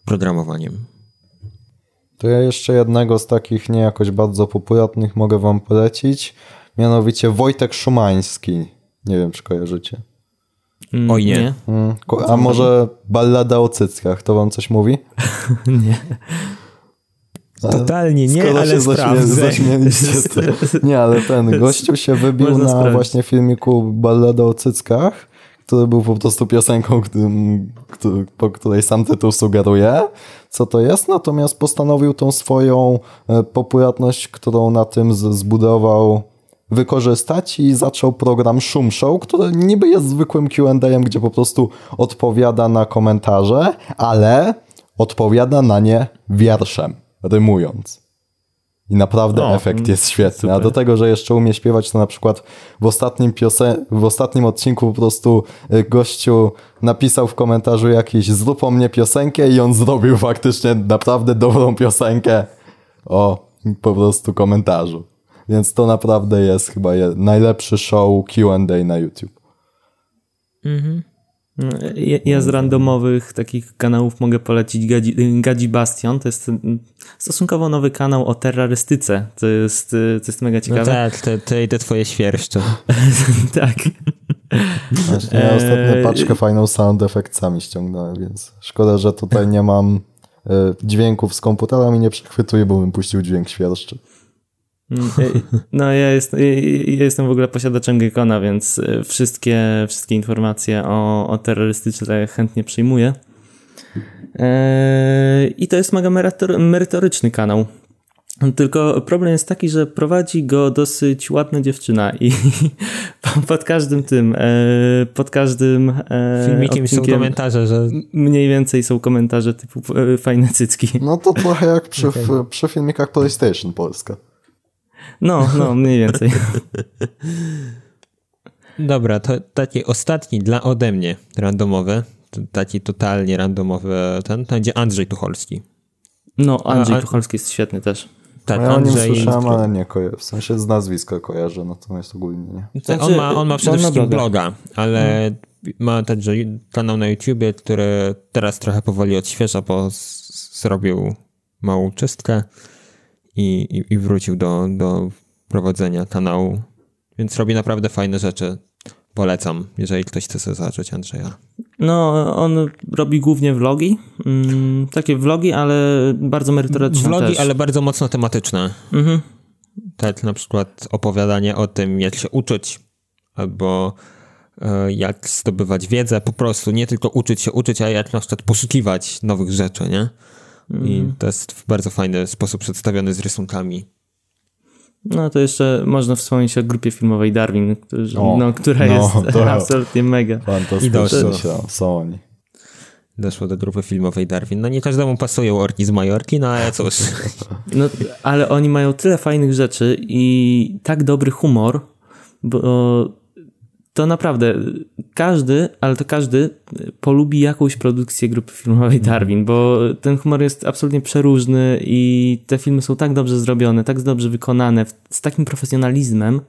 programowaniem. To ja jeszcze jednego z takich nie jakoś bardzo popularnych mogę wam polecić, mianowicie Wojtek Szumański. Nie wiem, czy kojarzycie. Mm, Oj nie. Mm, a może ballada o cyckach, to wam coś mówi? [laughs] nie. Totalnie nie, Skoro ale się sprawdzę. [laughs] zaśmieliście. Nie, ale ten [laughs] gościu się wybił Można na sprawdzić. właśnie filmiku Ballada o cyckach, który był po prostu piosenką, którym, który, po której sam tytuł sugeruje, co to jest, natomiast postanowił tą swoją e, popularność, którą na tym zbudował wykorzystać i zaczął program Szum Show, który niby jest zwykłym Q&A, gdzie po prostu odpowiada na komentarze, ale odpowiada na nie wierszem, rymując. I naprawdę efekt mm, jest świetny. A super. do tego, że jeszcze umie śpiewać, to na przykład w ostatnim, piosen- w ostatnim odcinku po prostu y, gościu napisał w komentarzu jakiś zrób o mnie piosenkę i on zrobił faktycznie naprawdę dobrą piosenkę o po prostu komentarzu. Więc to naprawdę jest chyba najlepszy show Q&A na YouTube. Ja, ja z randomowych takich kanałów mogę polecić Gadzi, Gadzi Bastion. To jest mm, stosunkowo nowy kanał o terrorystyce. To jest, to jest mega No ciekawe. tak, te, te, te twoje świerszcze. [laughs] tak. Właśnie ja ostatnio paczkę fajną sound effectsami ściągnąłem, więc szkoda, że tutaj nie mam y, dźwięków z komputera mi nie przechwytuje, bo bym puścił dźwięk świerszczy. Mm, y, No ja, jest, y, ja jestem w ogóle posiadaczem Gekona, więc y, wszystkie, wszystkie informacje o, o terrorystyce chętnie przyjmuję. Eee, I to jest mega merytor- merytoryczny kanał. Tylko problem jest taki, że prowadzi go dosyć ładna dziewczyna i [laughs] pod każdym tym, e, pod każdym e, Filmikiem są komentarze, że mniej więcej są komentarze typu e, fajne cycki. No to trochę jak przy, f- przy filmikach PlayStation Polska. No, no, mniej więcej. [laughs] Dobra, to taki ostatni dla ode mnie randomowy, taki totalnie randomowy ten, to będzie Andrzej Tucholski. No, Andrzej A- Tucholski jest świetny też. Tak, No ja Andrzej. słyszałem, ale nie kojarzę. W sensie z nazwiska kojarzę, natomiast ogólnie nie. Tak, on, Znaczy, ma, on ma przede ma wszystkim bloga. ale ma także kanał na YouTubie, który teraz trochę powoli odświeża, bo z- zrobił małą czystkę i, i, i wrócił do, do prowadzenia kanału. Więc robi naprawdę fajne rzeczy. Polecam, jeżeli ktoś chce sobie zacząć Andrzeja. No, on robi głównie vlogi. Mm, takie vlogi, ale bardzo merytoryczne Vlogi, też. ale bardzo mocno tematyczne. Mhm. Tak, na przykład opowiadanie o tym, jak się uczyć, albo e, jak zdobywać wiedzę, po prostu nie tylko uczyć się uczyć, a jak na przykład poszukiwać nowych rzeczy, nie? I to jest w bardzo fajny sposób przedstawiony z rysunkami. No to jeszcze można wspomnieć o grupie filmowej Darwin, którzy, O, no, która no, jest to- [laughs] absolutnie mega. Są, są oni. Doszło do grupy filmowej Darwin. No nie każdemu pasują orki z Majorki, no ale cóż. [laughs] No, ale oni mają tyle fajnych rzeczy i tak dobry humor, bo to naprawdę każdy, ale to każdy polubi jakąś produkcję grupy filmowej Darwin, bo ten humor jest absolutnie przeróżny i te filmy są tak dobrze zrobione, tak dobrze wykonane, z takim profesjonalizmem,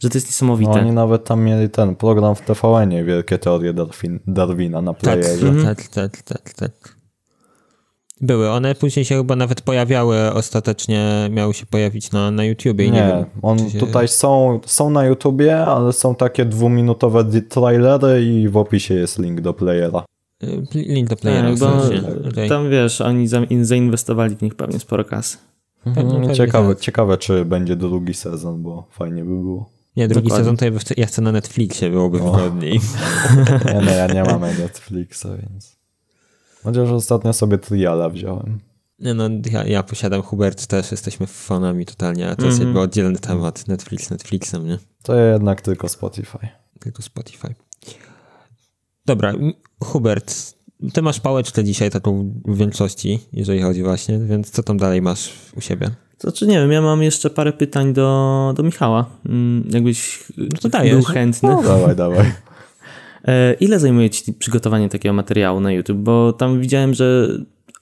że to jest niesamowite. No, oni nawet tam mieli ten program w TVN-ie, Wielkie Teorie Darwin, Darwina na Tak, playerze. tak, tak, tak, tak. Były. One później się chyba nawet pojawiały ostatecznie, miały się pojawić na, na YouTubie i nie, Nie, wiem. on się- tutaj są, są na YouTubie, ale są takie dwuminutowe trailery i w opisie jest link do playera. Y, Link do playera Tak, bo. Okej. tam wiesz, oni za, zainwestowali w nich pewnie sporo kasy. Pewnie, pewnie Ciekawe, tak. ciekawe, czy będzie drugi sezon, bo fajnie by było. Nie, drugi Dokładnie. sezon to ja, chcę, ja chcę na Netflixie, byłoby wygodniej. [laughs] Nie, no ja nie mam Netflixa, więc... Chociaż ostatnio sobie Triala wziąłem. Nie no, ja, ja posiadam Hubert też, jesteśmy fanami totalnie, a to jest Mhm. jakby oddzielny temat. Netflix Netflixem, nie? To jednak tylko Spotify. Tylko Spotify. Dobra, Hubert, ty masz pałeczkę dzisiaj taką w większości, jeżeli chodzi właśnie, więc co tam dalej masz u siebie? To czy nie wiem, ja mam jeszcze parę pytań do, do Michała. Mm, Jakbyś to dajesz. był chętny. No dawaj, dawaj. [laughs] E, Ile zajmuje ci przygotowanie takiego materiału na YouTube? Bo tam widziałem, że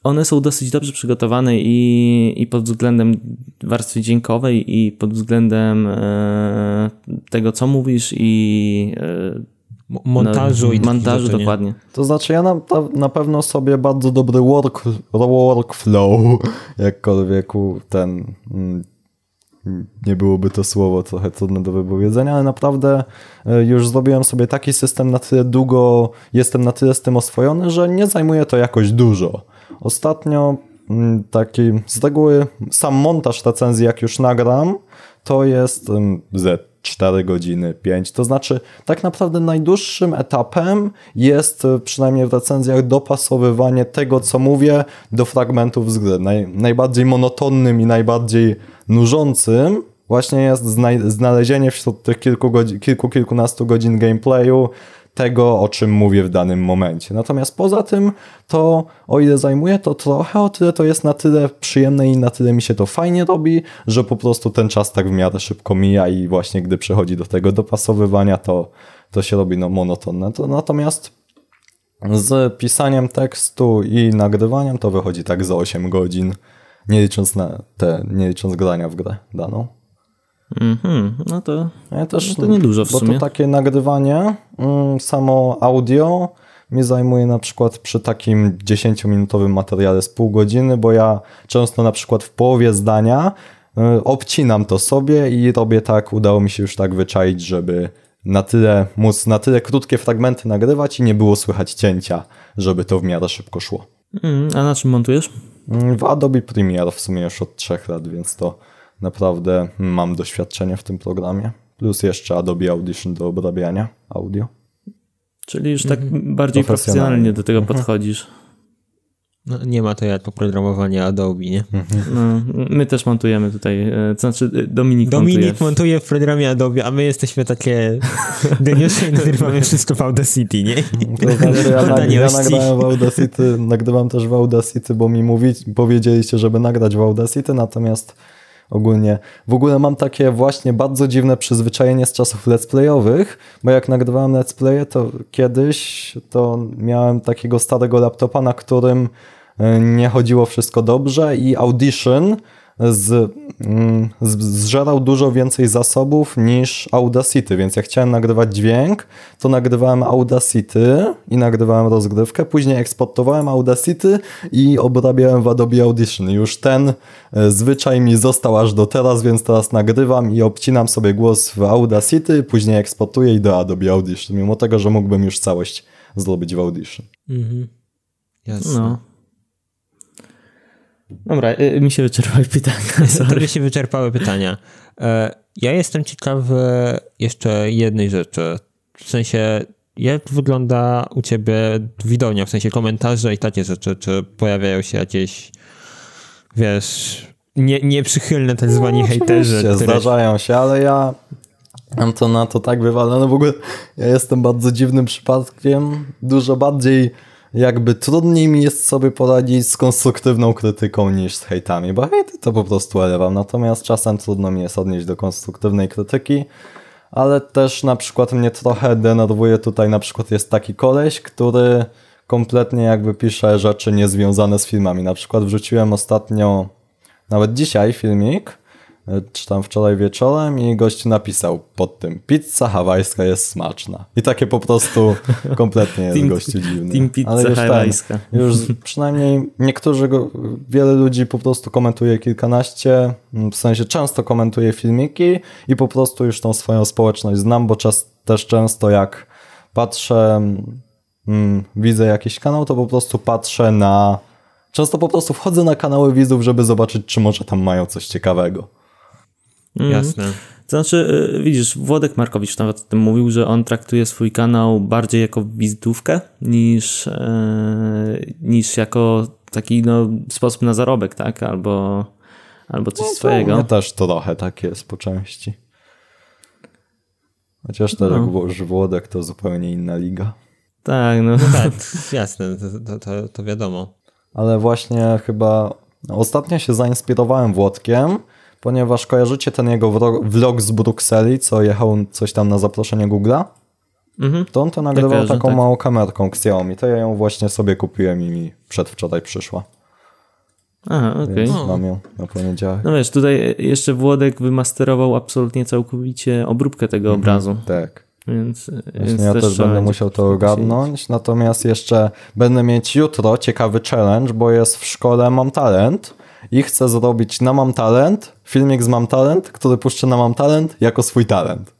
one są dosyć dobrze przygotowane i, i pod względem warstwy dźwiękowej i pod względem e, tego, co mówisz i e, montażu no, i montażu rzeczy, nie? dokładnie. To znaczy ja na, na pewno sobie bardzo dobry work, workflow, jakkolwiek ten... Nie byłoby to słowo trochę trudne do wypowiedzenia, ale naprawdę e, już zrobiłem sobie taki system na tyle długo, jestem na tyle z tym oswojony, że nie zajmuje to jakoś dużo. Ostatnio mm, taki z reguły sam montaż recenzji, jak już nagram, to jest ze 4 godziny, 5. To znaczy, tak naprawdę najdłuższym etapem jest, e, przynajmniej w recenzjach, dopasowywanie tego, co mówię, do fragmentów z gry. Naj, najbardziej monotonnym i najbardziej nużącym właśnie jest znalezienie wśród tych kilku, godzin, kilku, kilkunastu godzin gameplayu tego, o czym mówię w danym momencie. Natomiast poza tym, to o ile zajmuje to trochę, o tyle to jest na tyle przyjemne i na tyle mi się to fajnie robi, że po prostu ten czas tak w miarę szybko mija i właśnie gdy przychodzi do tego dopasowywania, to, to się robi no, monotonne. To, natomiast z pisaniem tekstu i nagrywaniem to wychodzi tak za 8 godzin, nie licząc, na te, nie licząc grania w grę daną. Mhm, no to, Ja też, no to niedużo w bo sumie. to takie nagrywanie, mm, samo audio mi zajmuje na przykład przy takim 10-minutowym materiale z pół godziny, bo ja często na przykład w połowie zdania y, obcinam to sobie i robię tak, udało mi się już tak wyczaić, żeby na tyle móc, na tyle krótkie fragmenty nagrywać i nie było słychać cięcia, żeby to w miarę szybko szło. Mhm, a na czym montujesz? Mm, W Adobe Premiere w sumie już od trzech lat, więc to naprawdę mam doświadczenie w tym programie. Plus jeszcze Adobe Audition do obrabiania audio. Czyli już tak Mhm. bardziej Profesjonalnie. profesjonalnie do tego podchodzisz. No, nie ma to jak oprogramowanie Adobe, nie? No, my też montujemy tutaj, e, to znaczy Dominik, Dominik montuje. montuje w programie Adobe, a my jesteśmy takie [laughs] geniusze i nagrywamy wszystko w Audacity, nie? To znaczy, ja, nag, ja nagrałem w Audacity, nagrywam też w Audacity, bo mi mówi, powiedzieliście, żeby nagrać w Audacity, natomiast ogólnie, w ogóle mam takie właśnie bardzo dziwne przyzwyczajenie z czasów let's playowych, bo jak nagrywałem let's playe, to kiedyś to miałem takiego starego laptopa, na którym y, nie chodziło wszystko dobrze i Audition z, mm, z, zżerał dużo więcej zasobów niż Audacity, więc jak chciałem nagrywać dźwięk, to nagrywałem Audacity i nagrywałem rozgrywkę, później eksportowałem Audacity i obrabiałem w Adobe Audition. Już ten e, zwyczaj mi został aż do teraz, więc teraz nagrywam i obcinam sobie głos w Audacity, później eksportuję i do Adobe Audition, mimo tego, że mógłbym już całość zrobić w Audition. Mhm. Jasne. No. Dobra, e, mi się wyczerpały pytania, [laughs] sorry. Tobie się wyczerpały pytania. E, Ja jestem ciekawy jeszcze jednej rzeczy. W sensie, jak wygląda u ciebie widownia, w sensie komentarze i takie rzeczy? Czy pojawiają się jakieś, wiesz, nie, nieprzychylne tak zwani hejterzy? Oczywiście, które- zdarzają się, ale ja mam to na to tak wywalone. W ogóle ja jestem bardzo dziwnym przypadkiem. Dużo bardziej jakby trudniej mi jest sobie poradzić z konstruktywną krytyką niż z hejtami, bo hejty to po prostu elewam. Natomiast czasem trudno mi jest odnieść do konstruktywnej krytyki. Ale też na przykład mnie trochę denerwuje tutaj na przykład jest taki koleś, który kompletnie jakby pisze rzeczy niezwiązane z filmami. Na przykład wrzuciłem ostatnio nawet dzisiaj filmik, czy tam wczoraj wieczorem i gość napisał pod tym pizza hawajska jest smaczna. I takie po prostu [laughs] kompletnie jest Team- gościu dziwny. team pizza Ale już ten- hawajska. Już przynajmniej niektórzy, go, wiele ludzi po prostu komentuje kilkanaście, w sensie często komentuje filmiki i po prostu już tą swoją społeczność znam, bo czas, też często jak patrzę, mm, widzę jakiś kanał, to po prostu patrzę na Często po prostu wchodzę na kanały widzów, żeby zobaczyć, czy może tam mają coś ciekawego. Jasne. To znaczy, y, widzisz, Włodek Markowicz nawet o tym mówił, że on traktuje swój kanał bardziej jako wizytówkę niż, e, niż jako taki no, sposób na zarobek, tak? Albo, albo coś No, swojego. U mnie też trochę tak jest po części. Chociaż też jak już Włodek to zupełnie inna liga. Tak, no. Tak, [laughs] jasne, to, to, to, to wiadomo. Ale właśnie chyba ostatnio się zainspirowałem Włodkiem, ponieważ kojarzycie ten jego vlog z Brukseli, co jechał coś tam na zaproszenie Google'a? Mhm. To on to nagrywał kojarzę, taką tak. małą kamerką Xiaomi. To ja ją właśnie sobie kupiłem i mi przedwczoraj przyszła. Aha, okej. Więc mam ją na poniedziałek. No wiesz, tutaj jeszcze Włodek wymasterował absolutnie całkowicie obróbkę tego obrazu, Tak. więc, więc ja też trzeba będę musiał to ogarnąć. Natomiast jeszcze będę mieć jutro ciekawy challenge, bo jest w szkole Mam Talent i chcę zrobić na Mam Talent filmik z Mam Talent, który puszczę na Mam Talent jako swój talent.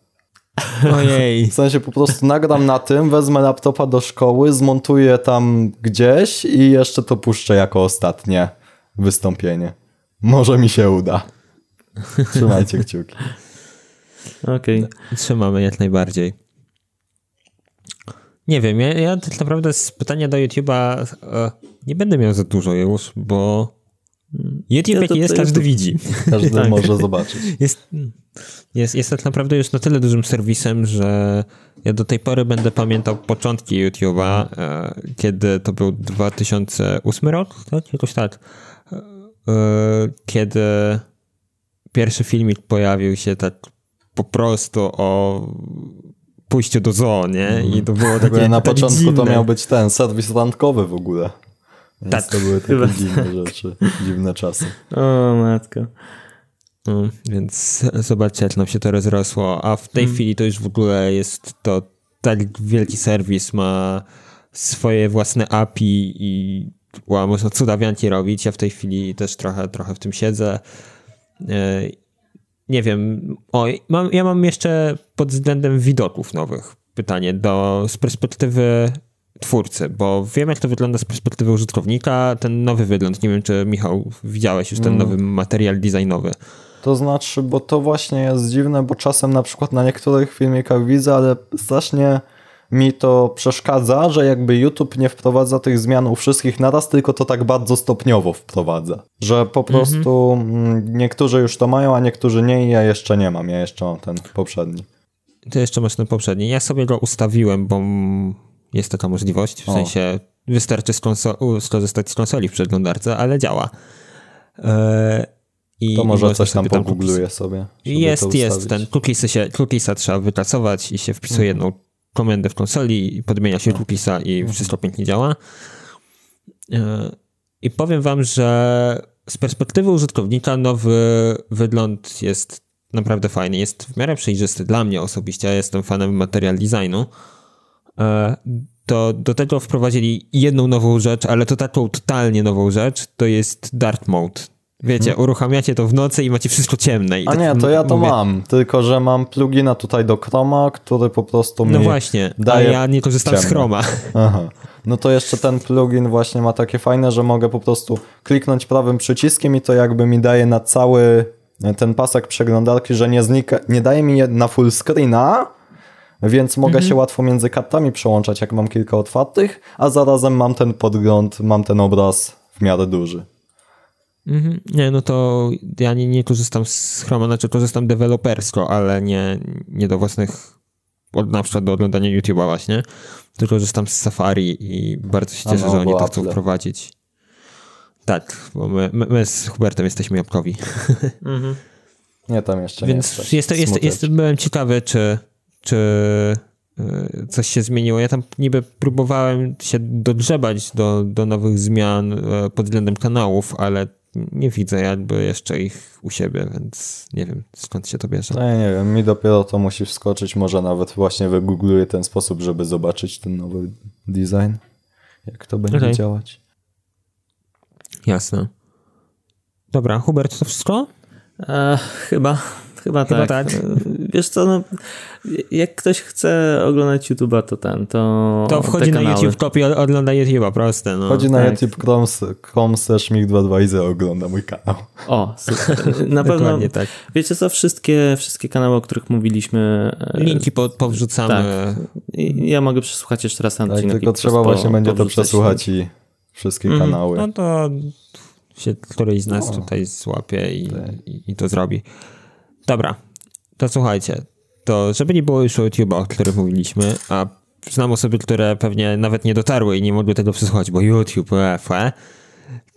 Ojej. W sensie po prostu nagram na tym, wezmę laptopa do szkoły, zmontuję tam gdzieś i jeszcze to puszczę jako ostatnie wystąpienie. Może mi się uda. Trzymajcie kciuki. Okej. Trzymamy jak najbardziej. Nie wiem, ja, ja tak naprawdę z pytania do YouTube'a e, nie będę miał za dużo już, bo YouTube No jaki to- jest, to każdy YouTube. widzi. Każdy [laughs] Tak. może zobaczyć. Jest, jest, jest tak naprawdę już na tyle dużym serwisem, że ja do tej pory będę pamiętał początki YouTube'a, e, kiedy to był 2008 rok, tak? Jakoś tak. E, kiedy pierwszy filmik pojawił się tak po prostu o pójściu do zoo, nie? I to było takie na tak początku to miał być ten serwis randkowy w ogóle. Więc Tak, to były takie dziwne rzeczy, dziwne czasy. O matko. No, więc zobaczcie, jak nam się to rozrosło. A w tej chwili to już w ogóle jest to tak wielki serwis, ma swoje własne API i wow, można cudawianki robić. Ja w tej chwili też trochę, trochę w tym siedzę. E, Nie wiem. O, mam, ja mam jeszcze pod względem widoków nowych pytanie do, z perspektywy twórcy, bo wiem, jak to wygląda z perspektywy użytkownika, ten nowy wygląd. Nie wiem, czy Michał widziałeś już ten nowy materiał designowy. To znaczy, bo to właśnie jest dziwne, bo czasem na przykład na niektórych filmikach widzę, ale strasznie mi to przeszkadza, że jakby YouTube nie wprowadza tych zmian u wszystkich naraz, tylko to tak bardzo stopniowo wprowadza. Że po prostu mm, niektórzy już to mają, a niektórzy nie i ja jeszcze nie mam. Ja jeszcze mam ten poprzedni. Ty jeszcze masz ten poprzedni. Ja sobie go ustawiłem, bo mm, jest taka możliwość. W O. sensie wystarczy skorzystać z konsoli w przeglądarce, ale działa. E, To może coś tam pogoogluję sobie. Jest, jest. Ten cookiesy się, cookiesa trzeba wypracować i się wpisuje jedną komendę w konsoli, podmienia się cookiesa i wszystko pięknie działa. E, I powiem wam, że z perspektywy użytkownika nowy wygląd jest naprawdę fajny. Jest w miarę przejrzysty dla mnie osobiście. Ja jestem fanem material designu. E, To do tego wprowadzili jedną nową rzecz, ale to taką totalnie nową rzecz, to jest dark mode. Wiecie, uruchamiacie to w nocy i macie wszystko ciemne. I Hmm. A tak nie, to ja to mówię, mam, tylko że mam plugina tutaj do Chroma, który po prostu No mi właśnie, daje ja nie korzystam z ciemno. Chroma. Aha. No to jeszcze ten plugin właśnie ma takie fajne, że mogę po prostu kliknąć prawym przyciskiem i to jakby mi daje na cały ten pasek przeglądarki, że nie znika, nie daje mi na full screena, więc mogę Mhm. się łatwo między kartami przełączać, jak mam kilka otwartych, a zarazem mam ten podgląd, mam ten obraz w miarę duży. Mhm. Nie, no to ja nie, nie korzystam z Chroma, znaczy korzystam dewelopersko, ale nie, nie do własnych, od, na przykład do oglądania YouTube'a właśnie, tylko korzystam z Safari i bardzo się cieszę, no, że oni to chcą Apple. wprowadzić. Tak, bo my, my, my z Hubertem jesteśmy jabłkowi. [laughs] Nie, tam jeszcze nie Więc jest. jest, jest, jest, byłem ciekawy, czy, czy y, coś się zmieniło. Ja tam niby próbowałem się dogrzebać do, do nowych zmian y, pod względem kanałów, ale nie widzę jakby jeszcze ich u siebie, więc nie wiem skąd się to bierze. No ja nie wiem, mi dopiero to musi wskoczyć, może nawet właśnie wygoogluję ten sposób, żeby zobaczyć ten nowy design, jak to będzie Okej. działać. Jasne. Dobra, Hubert, to wszystko? E, chyba, chyba, Chyba tak. tak. [laughs] Wiesz co, no, jak ktoś chce oglądać YouTube'a, to ten, to To wchodzi na. YouTube, kopie, ogląda YouTube'a, proste. No. Chodzi na tak. youtube.com slash mig22 i ogląda mój kanał. O, super. Na [laughs] pewno, tak. wiecie co, wszystkie, wszystkie kanały, o których mówiliśmy, e, Linki po, powrzucamy. i ja mogę przesłuchać jeszcze raz ten Tak, odcinek. tylko po trzeba właśnie będzie to powrzucać przesłuchać i wszystkie kanały. No to się któryś z nas tutaj złapie i, i, i to zrobi. Dobra, to słuchajcie. To żeby nie było już o YouTube'a, o którym mówiliśmy, a znam osoby, które pewnie nawet nie dotarły i nie mogły tego przesłuchać, bo YouTube, EFE,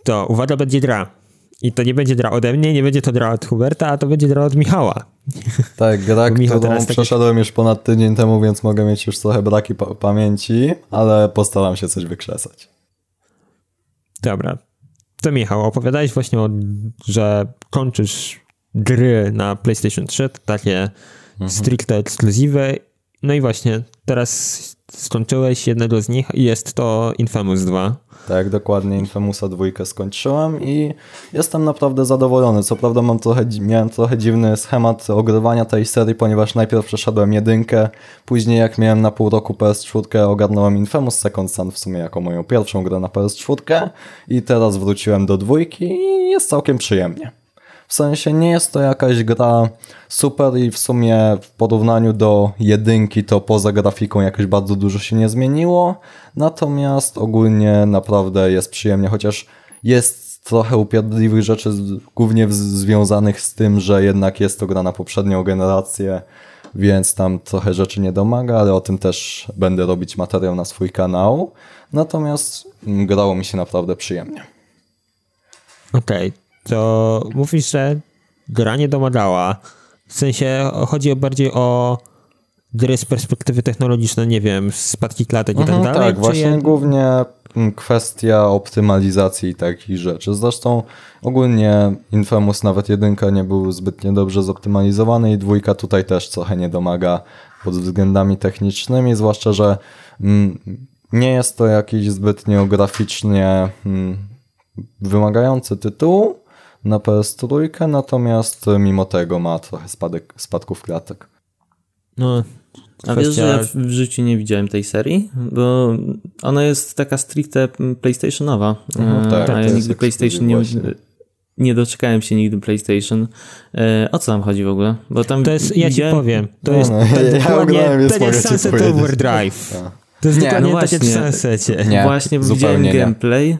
to uwaga, będzie gra. I to nie będzie gra ode mnie, nie będzie to gra od Huberta, a to będzie gra od Michała. Tak, [laughs] gra, Michał którą teraz taki- przeszedłem już ponad tydzień temu, więc mogę mieć już trochę braki pa- pamięci, ale postaram się coś wykrzesać. Dobra. To Michał, opowiadałeś właśnie o, że kończysz gry na PlayStation 3, to takie stricte ekskluzywy. No i właśnie, teraz skończyłeś jednego z nich i jest to Infamous 2. Tak, dokładnie Infamusa dwójkę skończyłem i jestem naprawdę zadowolony. Co prawda mam trochę, miałem trochę dziwny schemat ogrywania tej serii, ponieważ najpierw przeszedłem jedynkę, później jak miałem na pół roku PS4 ogarnąłem Infamous Second Son w sumie jako moją pierwszą grę na PS4 i teraz wróciłem do dwójki i jest całkiem przyjemnie. W sensie nie jest to jakaś gra super i w sumie w porównaniu do jedynki to poza grafiką jakoś bardzo dużo się nie zmieniło. Natomiast ogólnie naprawdę jest przyjemnie, chociaż jest trochę upierdliwych rzeczy, głównie związanych z tym, że jednak jest to gra na poprzednią generację, więc tam trochę rzeczy nie domaga, ale o tym też będę robić materiał na swój kanał. Natomiast grało mi się naprawdę przyjemnie. Okej, okay. To mówisz, że gra nie domagała. W sensie chodzi bardziej o gry z perspektywy technologicznej, nie wiem, spadki klatek mhm, i tak dalej? Tak, właśnie je... głównie kwestia optymalizacji takich rzeczy. Zresztą ogólnie Infamous nawet jedynka nie był zbytnio dobrze zoptymalizowany i dwójka tutaj też trochę nie domaga pod względami technicznymi, zwłaszcza, że mm, nie jest to jakiś zbytnio graficznie mm, wymagający tytuł na PS3, natomiast mimo tego ma trochę spadek, spadków klatek. No, a wiesz, że ja w życiu nie widziałem tej serii, bo ona jest taka stricte PlayStationowa. Mhm, tak, a ja nigdy PlayStation nie, nie doczekałem się nigdy PlayStation. E, o co tam chodzi w ogóle? Bo tam to jest, ja ci powiem, to no, jest no, to ja dokładnie ja tak jak Sunset Overdrive. [laughs] To jest nie, dokładnie no właśnie, tak jak w Sunsetie. Nie, właśnie widziałem gameplay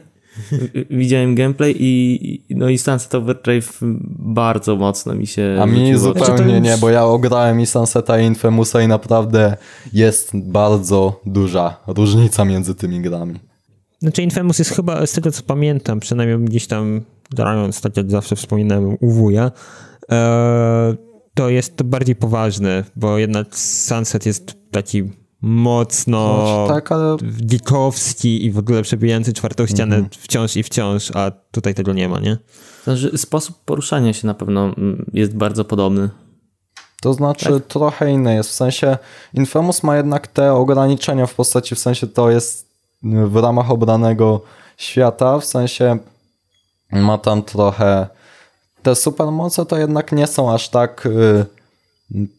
widziałem gameplay i no i Sunset Overdrive bardzo mocno mi się A mi zupełnie nie, bo ja ograłem i Sunseta i Infamousa i naprawdę jest bardzo duża różnica między tymi grami. Znaczy Infamous jest chyba, z tego co pamiętam, przynajmniej gdzieś tam grając, tak jak zawsze wspominałem u wuja, e, to jest to bardziej poważne, bo jednak Sunset jest taki mocno tak, ale... geekowski i w ogóle przebijający czwartą ścianę mm -hmm. wciąż i wciąż, a tutaj tego nie ma, nie? Znaczy, sposób poruszania się na pewno mm, jest bardzo podobny. To znaczy tak? trochę inny jest, w sensie Infamous ma jednak te ograniczenia w postaci, w sensie to jest w ramach obranego świata, w sensie ma tam trochę te supermoce to jednak nie są aż tak y,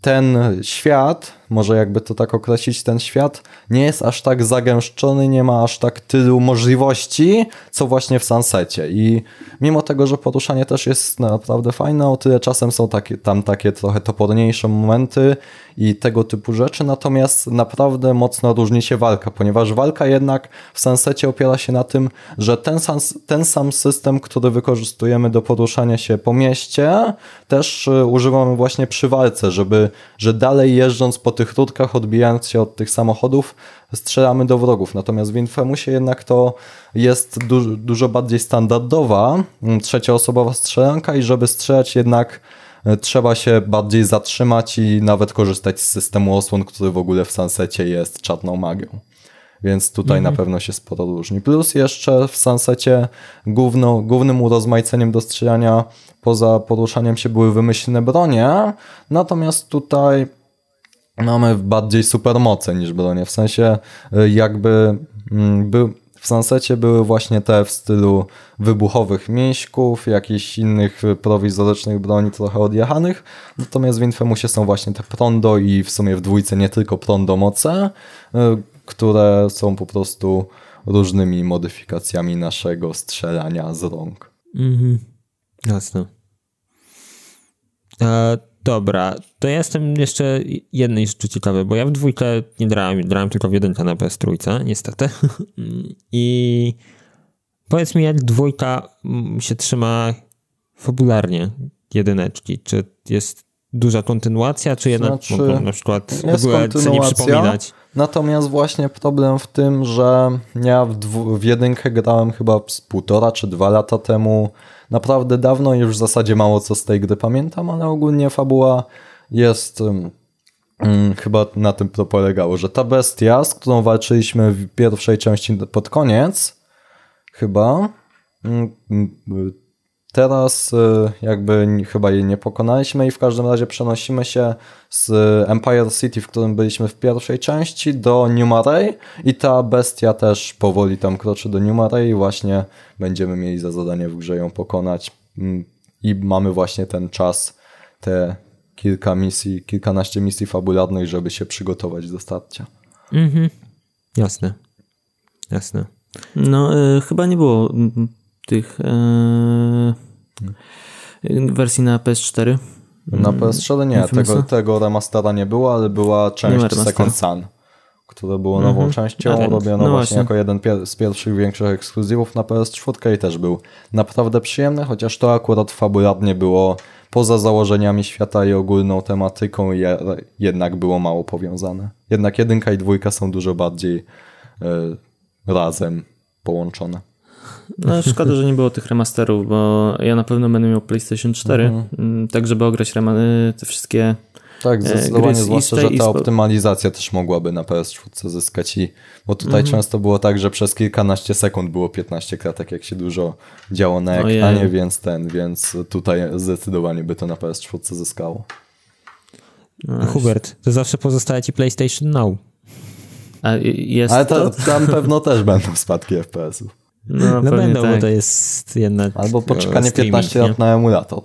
ten świat, może jakby to tak określić, ten świat nie jest aż tak zagęszczony, nie ma aż tak tylu możliwości, co właśnie w Sunsecie. I mimo tego, że poruszanie też jest naprawdę fajne, o tyle czasem są takie, tam takie trochę toporniejsze momenty i tego typu rzeczy, natomiast naprawdę mocno różni się walka, ponieważ walka jednak w Sunsecie opiera się na tym, że ten sam, ten sam system, który wykorzystujemy do poruszania się po mieście, też y, używamy właśnie przy walce, żeby, że dalej jeżdżąc po tych rurkach, odbijając się od tych samochodów, strzelamy do wrogów. Natomiast w Infamousie jednak to jest du dużo bardziej standardowa mm, trzecioosobowa strzelanka i żeby strzelać jednak e, trzeba się bardziej zatrzymać i nawet korzystać z systemu osłon, który w ogóle w Sunsecie jest czarną magią. Więc tutaj mhm. na pewno się sporo różni. Plus jeszcze w Sunsecie główno, głównym urozmaiceniem do strzelania poza poruszaniem się były wymyślne bronie, natomiast tutaj mamy bardziej supermoce niż bronie. W sensie y, jakby mm, był, w Sunsecie były właśnie te w stylu wybuchowych mięśków, jakichś innych prowizorycznych broni trochę odjechanych, natomiast w Infamousie są właśnie te prondo i w sumie w dwójce nie tylko prondo moce, y, które są po prostu różnymi modyfikacjami naszego strzelania z rąk. Mhm, jasne. E, Dobra, to ja jestem jeszcze jednej rzeczy ciekawy, bo ja w dwójkę nie grałem, grałem tylko w jedynkę na PS3, niestety. [laughs] I powiedz mi, jak dwójka się trzyma fabularnie jedyneczki? Czy jest duża kontynuacja, czy jednak znaczy, mogą na przykład w ogóle nie przypominać? Natomiast właśnie problem w tym, że ja w, w jedynkę grałem chyba z półtora czy dwa lata temu, naprawdę dawno i już w zasadzie mało co z tej gry pamiętam, ale ogólnie fabuła jest chyba na tym to polegało, że ta bestia, z którą walczyliśmy w pierwszej części pod koniec, chyba Teraz y, jakby chyba jej nie pokonaliśmy i w każdym razie przenosimy się z Empire City, w którym byliśmy w pierwszej części, do New Marais i ta bestia też powoli tam kroczy do New Marais i właśnie będziemy mieli za zadanie w grze ją pokonać mm, i mamy właśnie ten czas, te kilka misji, kilkanaście misji fabularnych, żeby się przygotować do starcia. Mhm. Jasne. Jasne. No, y, chyba nie było tych e, wersji na PS4. Na PS4 nie, tego, tego remastera nie było, ale była część Second Sun, które było nową Mhm. częścią, Ale- robiono no właśnie jako jeden pier- z pierwszych większych ekskluzywów na PS4 i też był naprawdę przyjemny, chociaż to akurat fabularnie było poza założeniami świata i ogólną tematyką je, jednak było mało powiązane. Jednak jedynka i dwójka są dużo bardziej e, razem połączone. No szkoda, że nie było tych remasterów, bo ja na pewno będę miał PlayStation 4, Mhm. mm, tak żeby ograć y, te wszystkie Tak, gry zdecydowanie, z zwłaszcza, że ta optymalizacja też mogłaby na PS4 zyskać i bo tutaj Mhm. często było tak, że przez kilkanaście sekund było 15 kratek, jak się dużo działo na Ojej. ekranie, więc ten, więc tutaj zdecydowanie by to na PS4 zyskało. no, Hubert, to zawsze pozostaje ci PlayStation Now. A y- jest Ale to? to, tam pewno też będą spadki FPS-ów. No, No będą, tak. bo to jest jednak Albo e, poczekanie streaming, 15 nie? lat na emulator.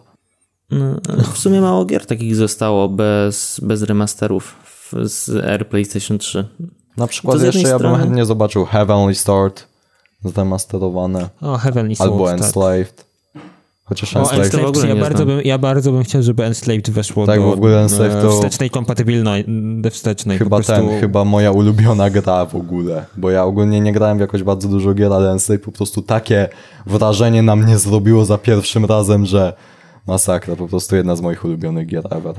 No, ale w sumie mało gier takich zostało bez, bez remasterów z R PlayStation 3. Na przykład jeszcze ja bym strony- chętnie zobaczył Heavenly Sword zremasterowane, O, Heavenly Sword, albo tak. Enslaved. Chociaż O, Enslaved to w ogóle Enslaved, ja bardzo, znam. bym, ja bardzo bym chciał, żeby Enslaved weszło Tak, do w ogóle Enslaved e, to- wstecznej kompatybilnej, do wstecznej. Chyba prostu, ten, chyba moja ulubiona gra w ogóle, bo ja ogólnie nie grałem w jakoś bardzo dużo gier, ale Enslaved po prostu takie wrażenie na mnie zrobiło za pierwszym razem, że masakra, po prostu jedna z moich ulubionych gier ever.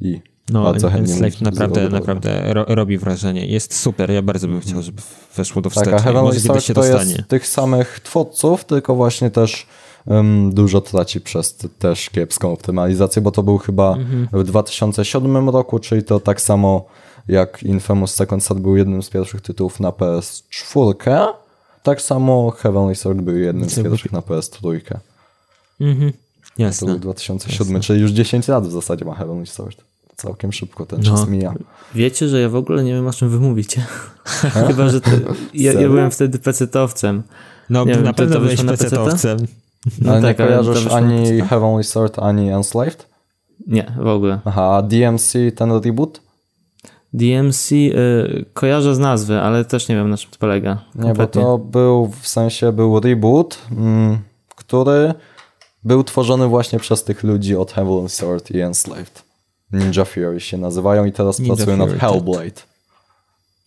I No, bardzo chętnie Enslaved naprawdę, naprawdę ro, robi wrażenie. Jest super, ja bardzo bym chciał, żeby weszło do Tak, wstecznej. a Heavenly Może kiedyś Sword się to dostanie. jest tych samych twórców, tylko właśnie też dużo traci przez też kiepską optymalizację, bo to był chyba Mhm. w 2007 roku, czyli to tak samo jak Infamous Second Son był jednym z pierwszych tytułów na PS4, tak samo Heavenly Sword był jednym z pierwszych na PS3. Mhm. To był Jasne. 2007, czyli już 10 lat w zasadzie ma Heavenly Sword. Całkiem szybko ten No. czas mija. Wiecie, że ja w ogóle nie wiem o czym wy mówicie. [laughs] Chyba, że to, ja, ja byłem wtedy pecetowcem. No Nie wiem, na to- pewno byłeś PC-towcem. No ale tak, nie ale kojarzysz wyszło na ani? Heavenly Sword, ani Enslaved? Nie, w ogóle. Aha, a DMC, ten reboot? DMC y, kojarzę z nazwy, ale też nie wiem na czym to polega. Nie, bo kompletnie. to był, w sensie był reboot, mm, który był tworzony właśnie przez tych ludzi od Heavenly Sword i Enslaved. Ninja Fury się nazywają i teraz Ninja pracują nad Fury, tak. Hellblade.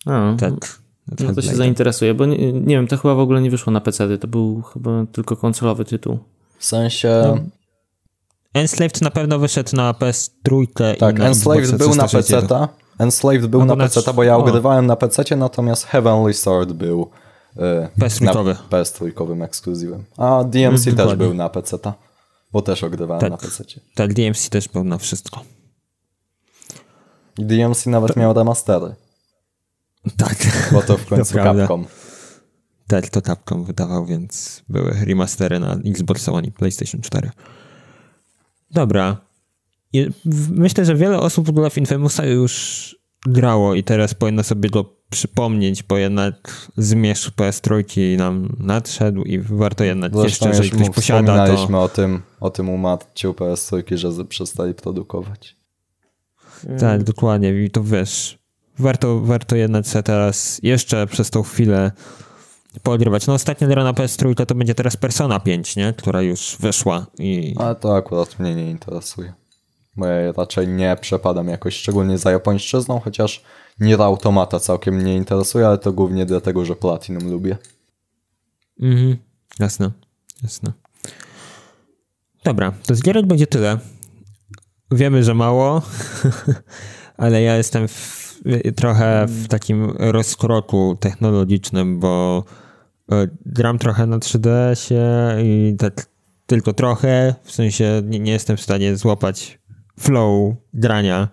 A, Tak. No to się zainteresuje, bo nie, nie wiem, to chyba w ogóle nie wyszło na PC, to był chyba tylko konsolowy tytuł. W sensie, No, Enslaved na pewno wyszedł na PS3 tak, i na Enslaved Xboxa był na 360. PC. Enslaved był na na PC, bo ja ogrywałem na PC, natomiast Heavenly Sword był y, PS3. na PS3 ekskluzywem. A DMC też dokładnie. był na PC, bo też ogrywałem Tak. na PC. Tak, DMC też był na wszystko. I DMC nawet miał remastery, Tak. bo to w końcu prawda. Capcom. Tak, to Capcom wydawał, więc były remastery na Xbox One i PlayStation 4. Dobra. Myślę, że wiele osób w ogóle w Infamousa już grało i teraz powinno sobie go przypomnieć, bo jednak zmierzch PS3 nam nadszedł i warto jednak Zresztą jeszcze, jeżeli ktoś posiada, to... wspominaliśmy o tym, o tym u Matciu PS3, że przestali produkować. Tak, dokładnie. I to wiesz, warto, warto jednak sobie teraz jeszcze przez tą chwilę poodgrywać. No ostatnia gra na PS3 to będzie teraz Persona 5, nie? Która już wyszła i... Ale to akurat mnie nie interesuje. Bo ja raczej nie przepadam jakoś szczególnie za japońszczyzną, chociaż Nier Automata całkiem mnie interesuje, ale to głównie dlatego, że Platinum lubię. Mhm, jasne, jasne. Dobra, to z gierek będzie tyle. Wiemy, że mało, [laughs] ale ja jestem w, trochę w takim rozkroku technologicznym, bo e, gram trochę na 3DS-ie i tak tylko trochę, w sensie nie, nie jestem w stanie złapać flow grania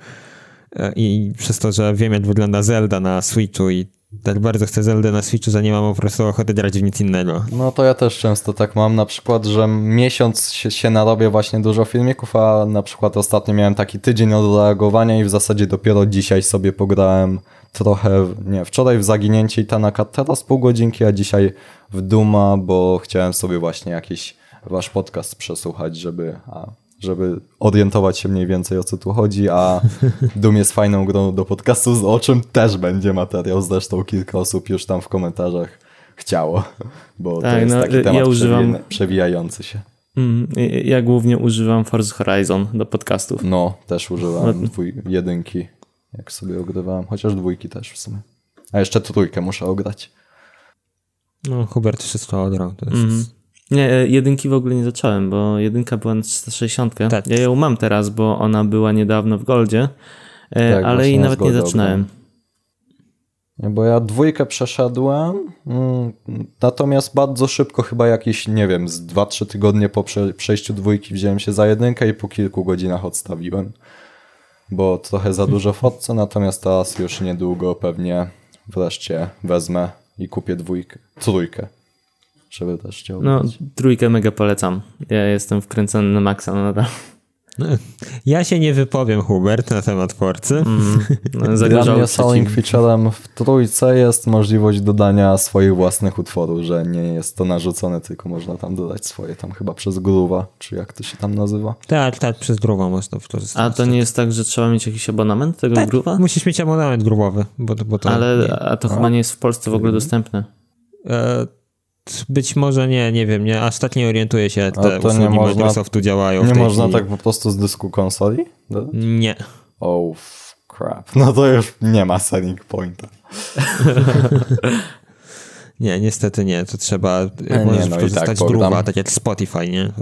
E, i przez to, że wiem jak wygląda Zelda na Switchu i tak bardzo chcę Zeldę na Switchu, że nie mam po prostu ochoty grać w nic innego. No to ja też często tak mam, na przykład, że miesiąc się, się narobię właśnie dużo filmików, a na przykład ostatnio miałem taki tydzień od reagowania i w zasadzie dopiero dzisiaj sobie pograłem trochę, nie, wczoraj w Zaginięcie i Tanaka, teraz pół godzinki, a dzisiaj w Duma, bo chciałem sobie właśnie jakiś wasz podcast przesłuchać, żeby, a, żeby orientować się mniej więcej o co tu chodzi, a [laughs] Doom jest fajną grą do podcastu, o czym też będzie materiał, zresztą kilka osób już tam w komentarzach chciało, bo to Tak, jest no, taki ja temat używam- przewi- przewijający się. Mm, ja głównie używam Forza Horizon do podcastów. No, też używałem No. dwój, jedynki, jak sobie ogrywałem, chociaż dwójki też w sumie. A jeszcze trójkę muszę ograć. No, Hubert wszystko ograł. To jest... Mhm. Nie, e, jedynki w ogóle nie zacząłem, bo jedynka była na 360. Tak. Ja ją mam teraz, bo ona była niedawno w Goldzie, e, Tak, ale na nawet nie zaczynałem. Nie, Bo ja dwójkę przeszedłem, mm, natomiast bardzo szybko, chyba jakieś, nie wiem, z 2-3 tygodnie po prze przejściu dwójki wziąłem się za jedynkę i po kilku godzinach odstawiłem. Bo trochę za dużo fotce, natomiast teraz już niedługo pewnie wreszcie wezmę i kupię dwójkę, trójkę, żeby też cię No, trójkę mega polecam. Ja jestem wkręcony na maksa nadal. Ja się nie wypowiem, Hubert, na temat Forcy. Mm, no, [laughs] Dla mnie selling przeciw... featurem w trójce jest możliwość dodania swoich własnych utworów, że nie jest to narzucone, tylko można tam dodać swoje, tam chyba przez Groove'a, czy jak to się tam nazywa. Tak, tak, przez drugą można wykorzystać. A to nie jest tak, że trzeba mieć jakiś abonament tego tak, gruwa? Musisz mieć abonament grubowy, bo, bo to... Ale nie. a to chyba nie jest w Polsce w ogóle dostępne. E, być może nie, nie wiem, nie, aż tak nie orientuję się, jak te to nie usługi można- Microsoftu działają w Nie można chwili. tak po prostu z dysku konsoli? dodać? Nie. Oh crap. No to już nie ma selling pointa. [laughs] Nie, niestety nie, to trzeba, nie, możesz no i tak. Groove'a, tak jak Spotify, nie?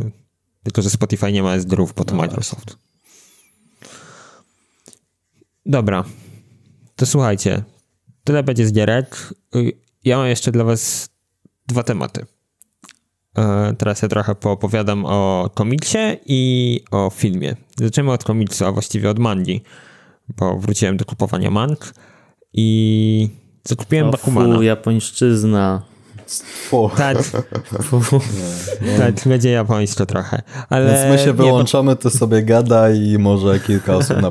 Tylko, że Spotify nie ma bo to No Microsoft. Dobra, to słuchajcie, tyle będzie z gierek. Ja mam jeszcze dla was dwa tematy. E, Teraz ja trochę poopowiadam o komiksie i o filmie. Zaczniemy od komiksu, a właściwie od mangi, bo wróciłem do kupowania mang i zakupiłem O Bakumana. fu, japońszczyzna. Fu. Tak, [laughs] Fu. tak, będzie japońsko trochę. Ale Więc my się nie, bo- wyłączamy, ty sobie gadaj i może kilka osób, na,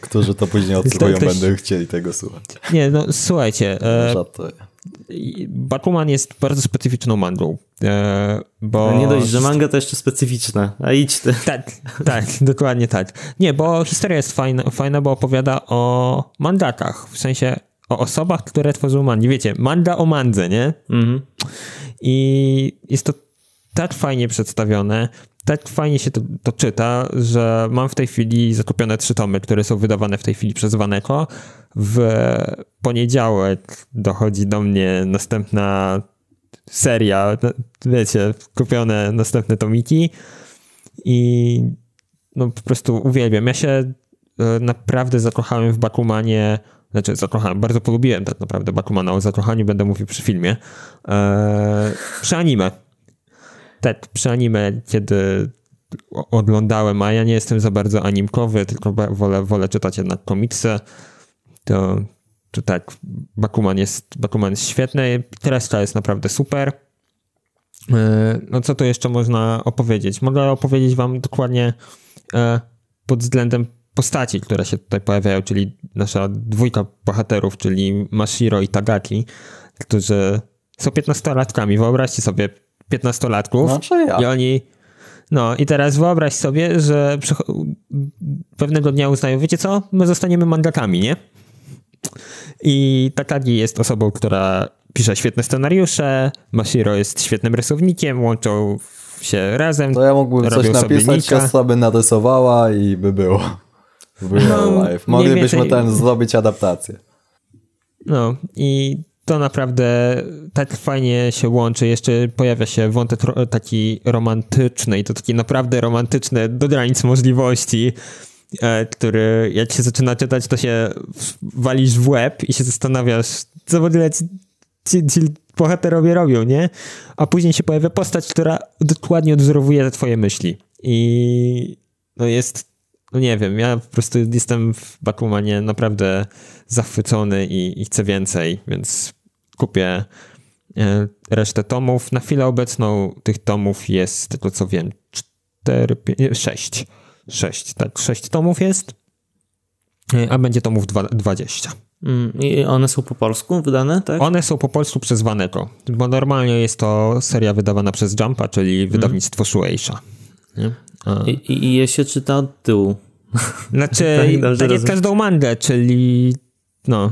którzy to później [laughs] odsłuchują, Ktoś- będą chcieli tego słuchać. Nie, no słuchajcie, e, Żartuję. Bakuman jest bardzo specyficzną mangą, e, bo... No nie dość, że manga to jeszcze specyficzna. A idź ty. Tak, tak, [laughs] dokładnie tak. Nie, bo historia jest fajna, fajna, bo opowiada o mangakach, w sensie o osobach, które tworzą mangi. Wiecie, manga o mandze, nie? Mhm. I jest to tak fajnie przedstawione, tak fajnie się to, to czyta, że mam w tej chwili zakupione trzy tomy, które są wydawane w tej chwili przez Waneko. W poniedziałek dochodzi do mnie następna seria, no, wiecie, kupione następne tomiki i no po prostu uwielbiam. Ja się e, naprawdę zakochałem w Bakumanie, znaczy zakochałem, bardzo polubiłem tak naprawdę Bakumana, o zakochaniu będę mówił przy filmie, e, przy anime. Tak, przy anime, kiedy oglądałem, a ja nie jestem za bardzo animkowy, tylko wolę, wolę czytać jednak komiksy, to, to tak, Bakuman jest, Bakuman jest świetny, kreska jest naprawdę super. E, No co tu jeszcze można opowiedzieć? Mogę opowiedzieć wam dokładnie e, pod względem postaci, które się tutaj pojawiają, czyli nasza dwójka bohaterów, czyli Mashiro i Tagaki, którzy są 15-latkami. Wyobraźcie sobie 15-latków Znaczy ja. i oni... No i teraz wyobraź sobie, że pewnego dnia uznają, wiecie co, my zostaniemy mangakami, nie? I Takagi jest osobą, która pisze świetne scenariusze, Mashiro jest świetnym rysownikiem, łączą się razem. To ja mógłbym coś napisać, siostra by narysowała i by było. W real No, Moglibyśmy więcej- ten zrobić adaptację. No i to naprawdę tak fajnie się łączy. Jeszcze pojawia się wątek taki romantyczny i to taki naprawdę romantyczny do granic możliwości, e, który jak się zaczyna czytać, to się walisz w łeb i się zastanawiasz, co w ogóle ci, ci, ci bohaterowie robią, nie? A później się pojawia postać, która dokładnie odwzorowuje te twoje myśli. I no jest, no nie wiem, ja po prostu jestem w Bakumanie naprawdę zachwycony i, i chcę więcej, więc kupię e, resztę tomów. Na chwilę obecną tych tomów jest, z tego co wiem, 4, 5, 6. 6, tak, 6 tomów jest, e, a będzie tomów dwa- 20. Mm, I one są po polsku wydane, tak? One są po polsku przez Waneko, bo normalnie jest to seria wydawana przez Jumpa, czyli wydawnictwo Shueisha. Nie? A- I, i, je się czyta od tyłu. [laughs] Znaczy, Tak, dobrze tak jak każdą mangę, czyli no,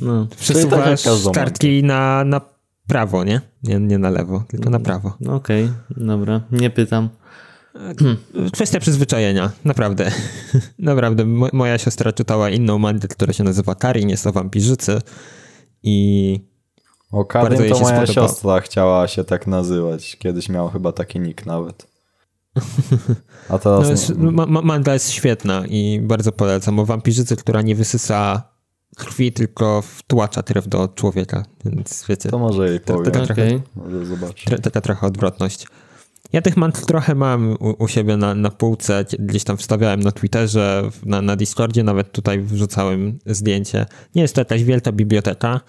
No. przesuwasz tak kartki na, na prawo, nie? nie? Nie na lewo, tylko na prawo. No Okej, dobra, nie pytam. Kwestia przyzwyczajenia, naprawdę. [laughs] naprawdę, mo- moja siostra czytała inną mangę, która się nazywa Karin, jest o wampirzycy i o Karin to moja siostra chciała się tak nazywać. Kiedyś miał chyba taki nick nawet. A teraz... No jest, ma, manga jest świetna i bardzo polecam. O wampirzycy, która nie wysysa krwi, tylko wtłacza krew do człowieka. Więc wiecie... To może jej powiem. Taka, okay. trochę, może zobaczyć. Taka trochę odwrotność. Ja tych mantl trochę mam u, u, siebie na, na półce, gdzieś tam wstawiałem na Twitterze, na, na Discordzie, nawet tutaj wrzucałem zdjęcie. Nie jest to jakaś wielka biblioteka,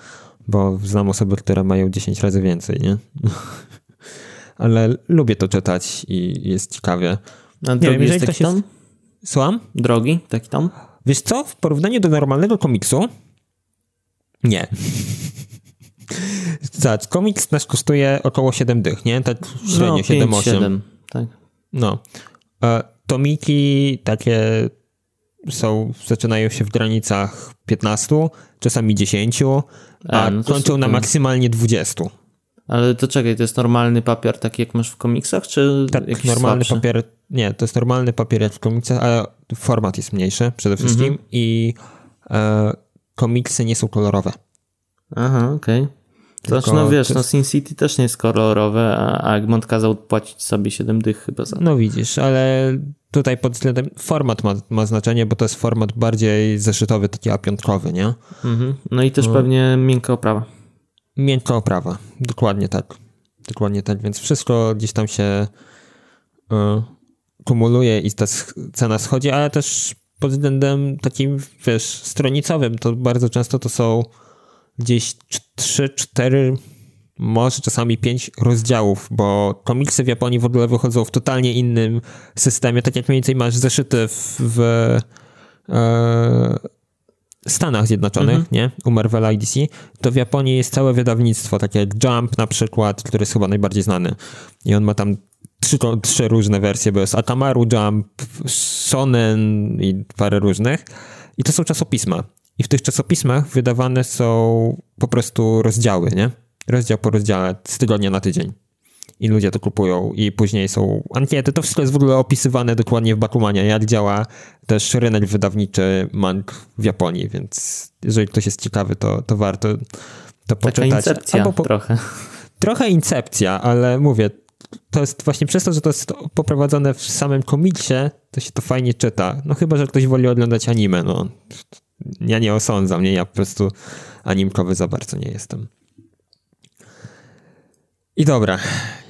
bo znam osoby, które mają 10 razy więcej, nie? [laughs] Ale lubię to czytać i jest ciekawie. A drogi wiem, jest taki tam? Słucham? Drogi, taki tam? Wiesz co, w porównaniu do normalnego komiksu nie. [laughs] Zobacz, komiks nasz kosztuje około 7 dych, nie? Tak średnio no, 7-8. 7, tak. No. E, tomiki takie są, zaczynają się w granicach 15, czasami 10, a, no kończą na maksymalnie 20. Ale to czekaj, to jest normalny papier, taki jak masz w komiksach, czy Tak, normalny słabszy? papier, nie, to jest normalny papier jak w komiksach, ale format jest mniejszy przede wszystkim mhm. i e, komiksy nie są kolorowe. Aha, okej. Okay. To znaczy, no wiesz, no Sin City też nie jest kolorowe, a Egmont kazał płacić sobie 7 dych chyba za No widzisz, ale tutaj pod względem format ma, ma znaczenie, bo to jest format bardziej zeszytowy, taki A5, nie? Mhm. No i też no. pewnie miękka oprawa. Miękka oprawa, dokładnie tak. Dokładnie tak, więc wszystko gdzieś tam się y, kumuluje i ta cena schodzi, ale też pod względem takim, wiesz, stronicowym, to bardzo często to są gdzieś 3, 4, może czasami 5 rozdziałów, bo komiksy w Japonii w ogóle wychodzą w totalnie innym systemie, tak jak mniej więcej masz zeszyty w, w e, Stanach Zjednoczonych, mhm. nie? U Marvela i DC, to w Japonii jest całe wydawnictwo, takie jak Jump na przykład, który jest chyba najbardziej znany. I on ma tam trzy, trzy różne wersje, bo jest Akamaru Jump, Sonen i parę różnych. I to są czasopisma. I w tych czasopismach wydawane są po prostu rozdziały, nie? Rozdział po rozdziale, z tygodnia na tydzień. I ludzie to kupują i później są ankiety. To wszystko jest w ogóle opisywane dokładnie w Bakumanie, jak działa też rynek wydawniczy mang w Japonii, więc jeżeli ktoś jest ciekawy, to, to warto to Taka poczytać. Incepcja po, trochę. Trochę incepcja, ale mówię, to jest właśnie przez to, że to jest poprowadzone w samym komiksie, to się to fajnie czyta. No chyba, że ktoś woli oglądać anime, no ja nie osądzam, nie? Ja po prostu animkowy za bardzo nie jestem. I dobra,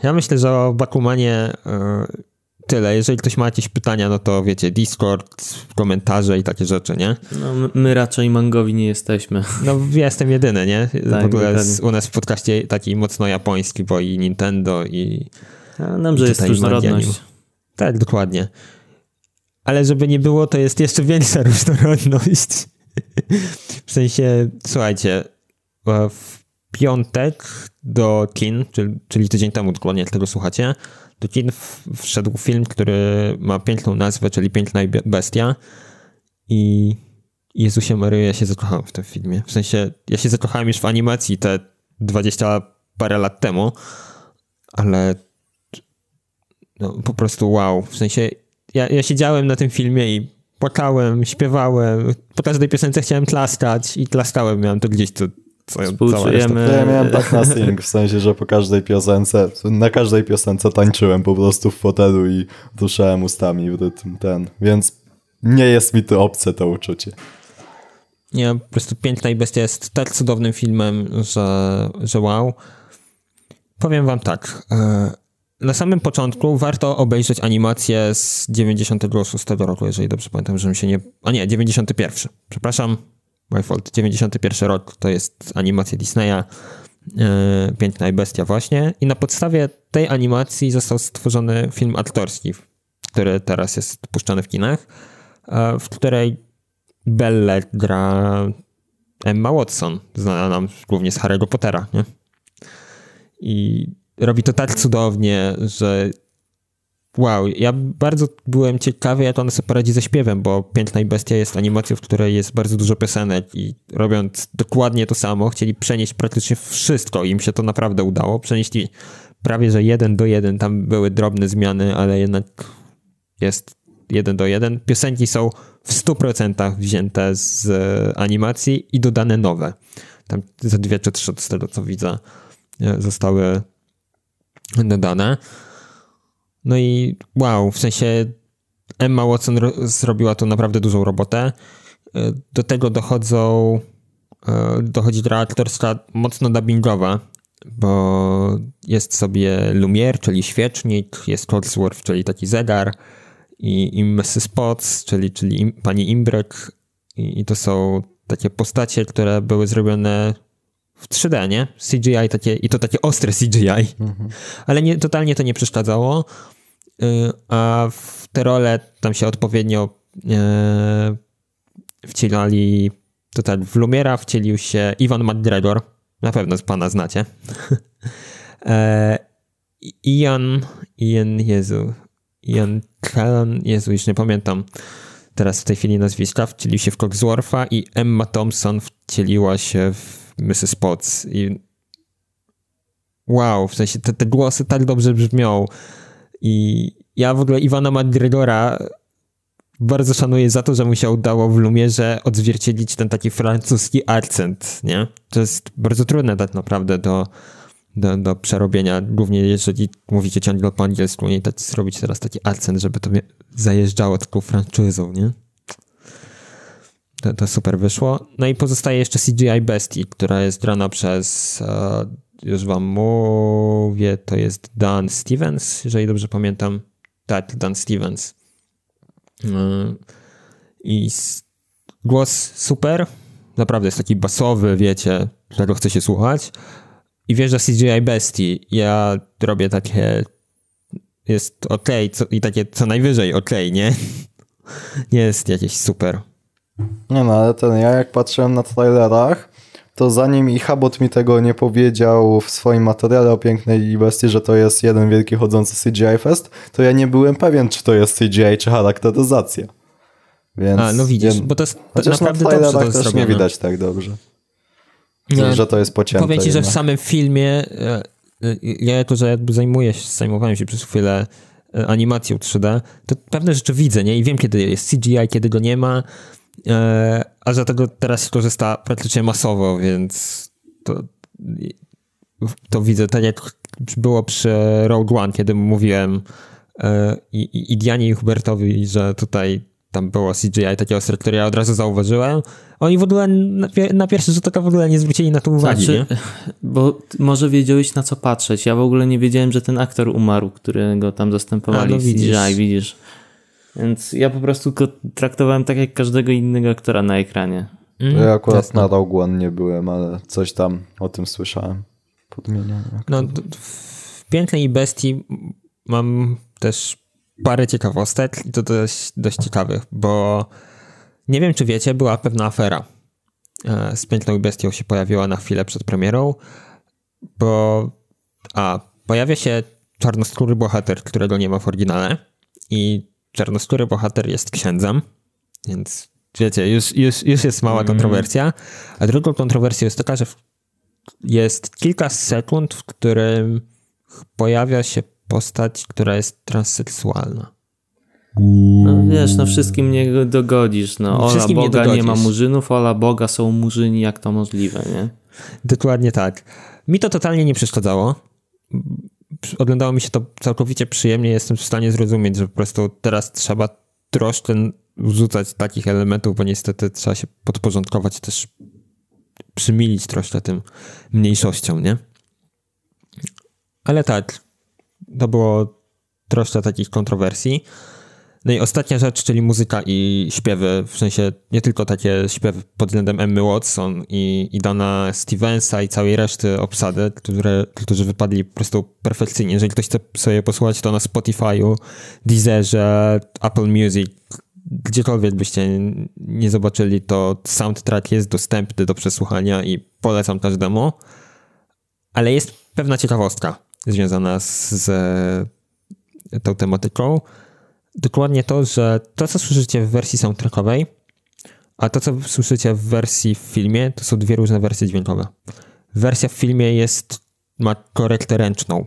ja myślę, że o Bakumanie yy, tyle. Jeżeli ktoś ma jakieś pytania, no to wiecie, Discord, komentarze i takie rzeczy, nie? No, my raczej mangowi nie jesteśmy. No, ja jestem jedyny, nie? Tak, w ogóle u nas w podcaście taki mocno japoński, bo i Nintendo i... A nam, że jest różnorodność. Tak, dokładnie. Ale żeby nie było, to jest jeszcze większa [laughs] różnorodność. w sensie, słuchajcie, w piątek do kin, czyli, czyli tydzień temu dokładnie, tego słuchacie, do kin wszedł film, który ma piękną nazwę, czyli Piękna Bestia i Jezusie Maryjo, ja się zakochałem w tym filmie. W sensie, ja się zakochałem już w animacji te 20 parę lat temu, ale no, po prostu wow. W sensie, ja, ja siedziałem na tym filmie i płakałem, śpiewałem. Po każdej piosence chciałem klaskać i klaskałem, miałem to gdzieś to Współczujemy. Ja miałem tak na sing, w sensie, że po każdej piosence, na każdej piosence tańczyłem po prostu w fotelu i ruszałem ustami w rytm ten, więc nie jest mi to obce to uczucie. Nie, po prostu Piękna i Bestia jest tak cudownym filmem, że, że wow. Powiem wam tak, e, na samym początku warto obejrzeć animację z 96 roku, jeżeli dobrze pamiętam, żebym się nie... A nie, 91. Przepraszam, fault. 91 rok to jest animacja Disneya, yy, Piękna i Bestia właśnie. I na podstawie tej animacji został stworzony film aktorski, który teraz jest puszczony w kinach, yy, w której Belle gra Emma Watson, znana nam głównie z Harry'ego Pottera, nie? I robi to tak cudownie, że wow, ja bardzo byłem ciekawy, jak ona sobie poradzi ze śpiewem, bo Piękna i Bestia jest animacją, w której jest bardzo dużo piosenek i robiąc dokładnie to samo, chcieli przenieść praktycznie wszystko. Im się to naprawdę udało. Przenieśli prawie, że jeden do jeden. Tam były drobne zmiany, ale jednak jest jeden do jeden. Piosenki są w 100% wzięte z animacji i dodane nowe. tam ze dwie czy trzy z tego co widzę e, zostały dodane. No i wow, w sensie Emma Watson zrobiła tu naprawdę dużą robotę. E, do tego dochodzą e, dochodzi gra aktorska mocno dubbingowa, bo jest sobie Lumière, czyli świecznik, jest Codsworth, czyli taki zegar i, i Mrs. Potts, czyli, czyli im, pani Imbrek I, i to są takie postacie, które były zrobione w 3D, nie? CGI takie, i to takie ostre CGI. Mhm. Ale nie, totalnie to nie przeszkadzało. Y, a w te role tam się odpowiednio e, wcielali, to tak, w Lumiera wcielił się Ivan McGregor, na pewno z pana znacie. [laughs] e, Ian, Ian, Jezu, Ian Callan, Jezu, już nie pamiętam teraz w tej chwili nazwiska, wcielił się w Cogswortha i Emma Thompson wcieliła się w Mrs. Potts i wow, w sensie te, te głosy tak dobrze brzmią i ja w ogóle Iwana McGregora bardzo szanuję za to, że mu się udało w Lumierze odzwierciedlić ten taki francuski akcent, nie? To jest bardzo trudne tak naprawdę do, do, do przerobienia, głównie jeżeli mówicie ciągle po angielsku, nie tak zrobić teraz taki akcent, żeby to zajeżdżało taką franczyzą, nie? To, to super wyszło. No i pozostaje jeszcze CGI Bestie, która jest grana przez, uh, już wam mówię, to jest Dan Stevens, jeżeli dobrze pamiętam. Tak, Dan Stevens. Uh, I głos super, naprawdę jest taki basowy, wiecie, czego chce się słuchać. I wjeżdża CGI Bestie. Ja robię takie jest ok i takie co najwyżej ok, nie? [laughs] Nie jest jakieś super. Nie no, ale ten, ja jak patrzyłem na trailerach, to zanim i Habot mi tego nie powiedział w swoim materiale o Pięknej Bestii, że to jest jeden wielki chodzący CGI Fest, to ja nie byłem pewien, czy to jest CGI, czy charakteryzacja. Więc, A, no widzisz, bo to jest Chociaż naprawdę na dobrze to jest też zrobione. nie widać tak dobrze. No, że to jest pocięte. Powiem ci, że w samym filmie e, e, ja jako, że jakby zajmuję się, zajmowałem się przez chwilę e, animacją 3D, to pewne rzeczy widzę, nie? I wiem, kiedy jest CGI, kiedy go nie ma, a że tego teraz korzysta praktycznie masowo, więc to, to widzę, tak jak było przy Rogue One, kiedy mówiłem i, i, i Dianie i Hubertowi, że tutaj tam było CGI takie ostre, które ja od razu zauważyłem. Oni w ogóle na, na pierwszy rzut oka w ogóle nie zwrócili na to uwagi, znaczy, nie? Bo może wiedziałeś na co patrzeć. Ja w ogóle nie wiedziałem, że ten aktor umarł, którego tam zastępowali A, no widzisz. CGI, widzisz. Więc ja po prostu go traktowałem tak jak każdego innego aktora na ekranie. Mm, ja akurat jasne. na Rogue One nie byłem, ale coś tam o tym słyszałem. Podmieniam. No, w Pięknej Bestii mam też parę ciekawostek i to dość, dość ciekawych, bo nie wiem, czy wiecie, była pewna afera e, z Piękną Bestią się pojawiła na chwilę przed premierą, bo a, pojawia się czarnoskóry bohater, którego nie ma w oryginale i czarnoskóry bohater jest księdzem, więc wiecie, już, już, już jest mała mm. kontrowersja, a drugą kontrowersją jest taka, że jest kilka sekund, w którym pojawia się postać, która jest transseksualna. No wiesz, no wszystkim nie dogodzisz. No, ola wszystkim Boga nie, nie, ma murzynów, ola Boga są murzyni, jak to możliwe, nie? Dokładnie tak. Mi to totalnie nie przeszkadzało. Oglądało mi się to całkowicie przyjemnie. Jestem w stanie zrozumieć, że po prostu teraz trzeba troszkę wrzucać takich elementów, bo niestety trzeba się podporządkować też przymilić troszkę tym mniejszościom, nie? Ale tak, to było troszkę takich kontrowersji. No i ostatnia rzecz, czyli muzyka i śpiewy, w sensie nie tylko takie śpiewy pod względem Emmy Watson i, i Dana Stevensa i całej reszty obsady, które, którzy wypadli po prostu perfekcyjnie. Jeżeli ktoś chce sobie posłuchać to na Spotify'u, Deezerze, Apple Music, gdziekolwiek byście nie zobaczyli, to soundtrack jest dostępny do przesłuchania i polecam każdemu. Ale jest pewna ciekawostka związana z, z tą tematyką. Dokładnie to, że to, co słyszycie w wersji soundtrackowej, a to, co słyszycie w wersji w filmie, to są dwie różne wersje dźwiękowe. Wersja w filmie jest, ma korektę ręczną.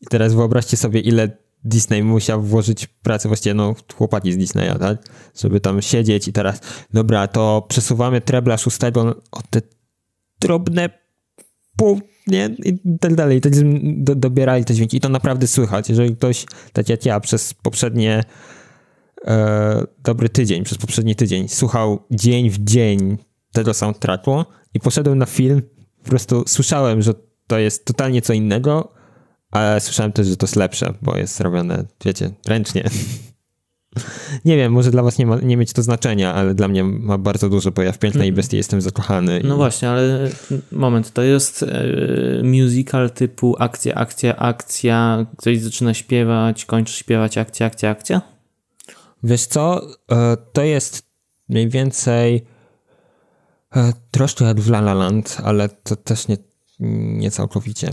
I teraz wyobraźcie sobie, ile Disney musiał włożyć pracę, właściwie no chłopaki z Disneya, tak? Żeby tam siedzieć i teraz, dobra, to przesuwamy trebla szóstego o te drobne pół, nie? I tak dalej. Tak do, dobierali te dźwięki i to naprawdę słychać. Jeżeli ktoś, tak jak ja, przez poprzednie e, dobry tydzień, przez poprzedni tydzień słuchał dzień w dzień tego soundtracku i poszedłem na film, po prostu słyszałem, że to jest totalnie co innego, ale słyszałem też, że to jest lepsze, bo jest robione, wiecie, ręcznie. Nie wiem, może dla was nie, ma, nie mieć to znaczenia, ale dla mnie ma bardzo dużo, bo ja w Pięknej mm. Bestii jestem zakochany. No i... właśnie, ale moment, to jest e, musical typu akcja, akcja, akcja, ktoś zaczyna śpiewać, kończy śpiewać, akcja, akcja, akcja? Wiesz co, e, to jest mniej więcej e, troszkę jak w La La Land, ale to też nie, nie całkowicie.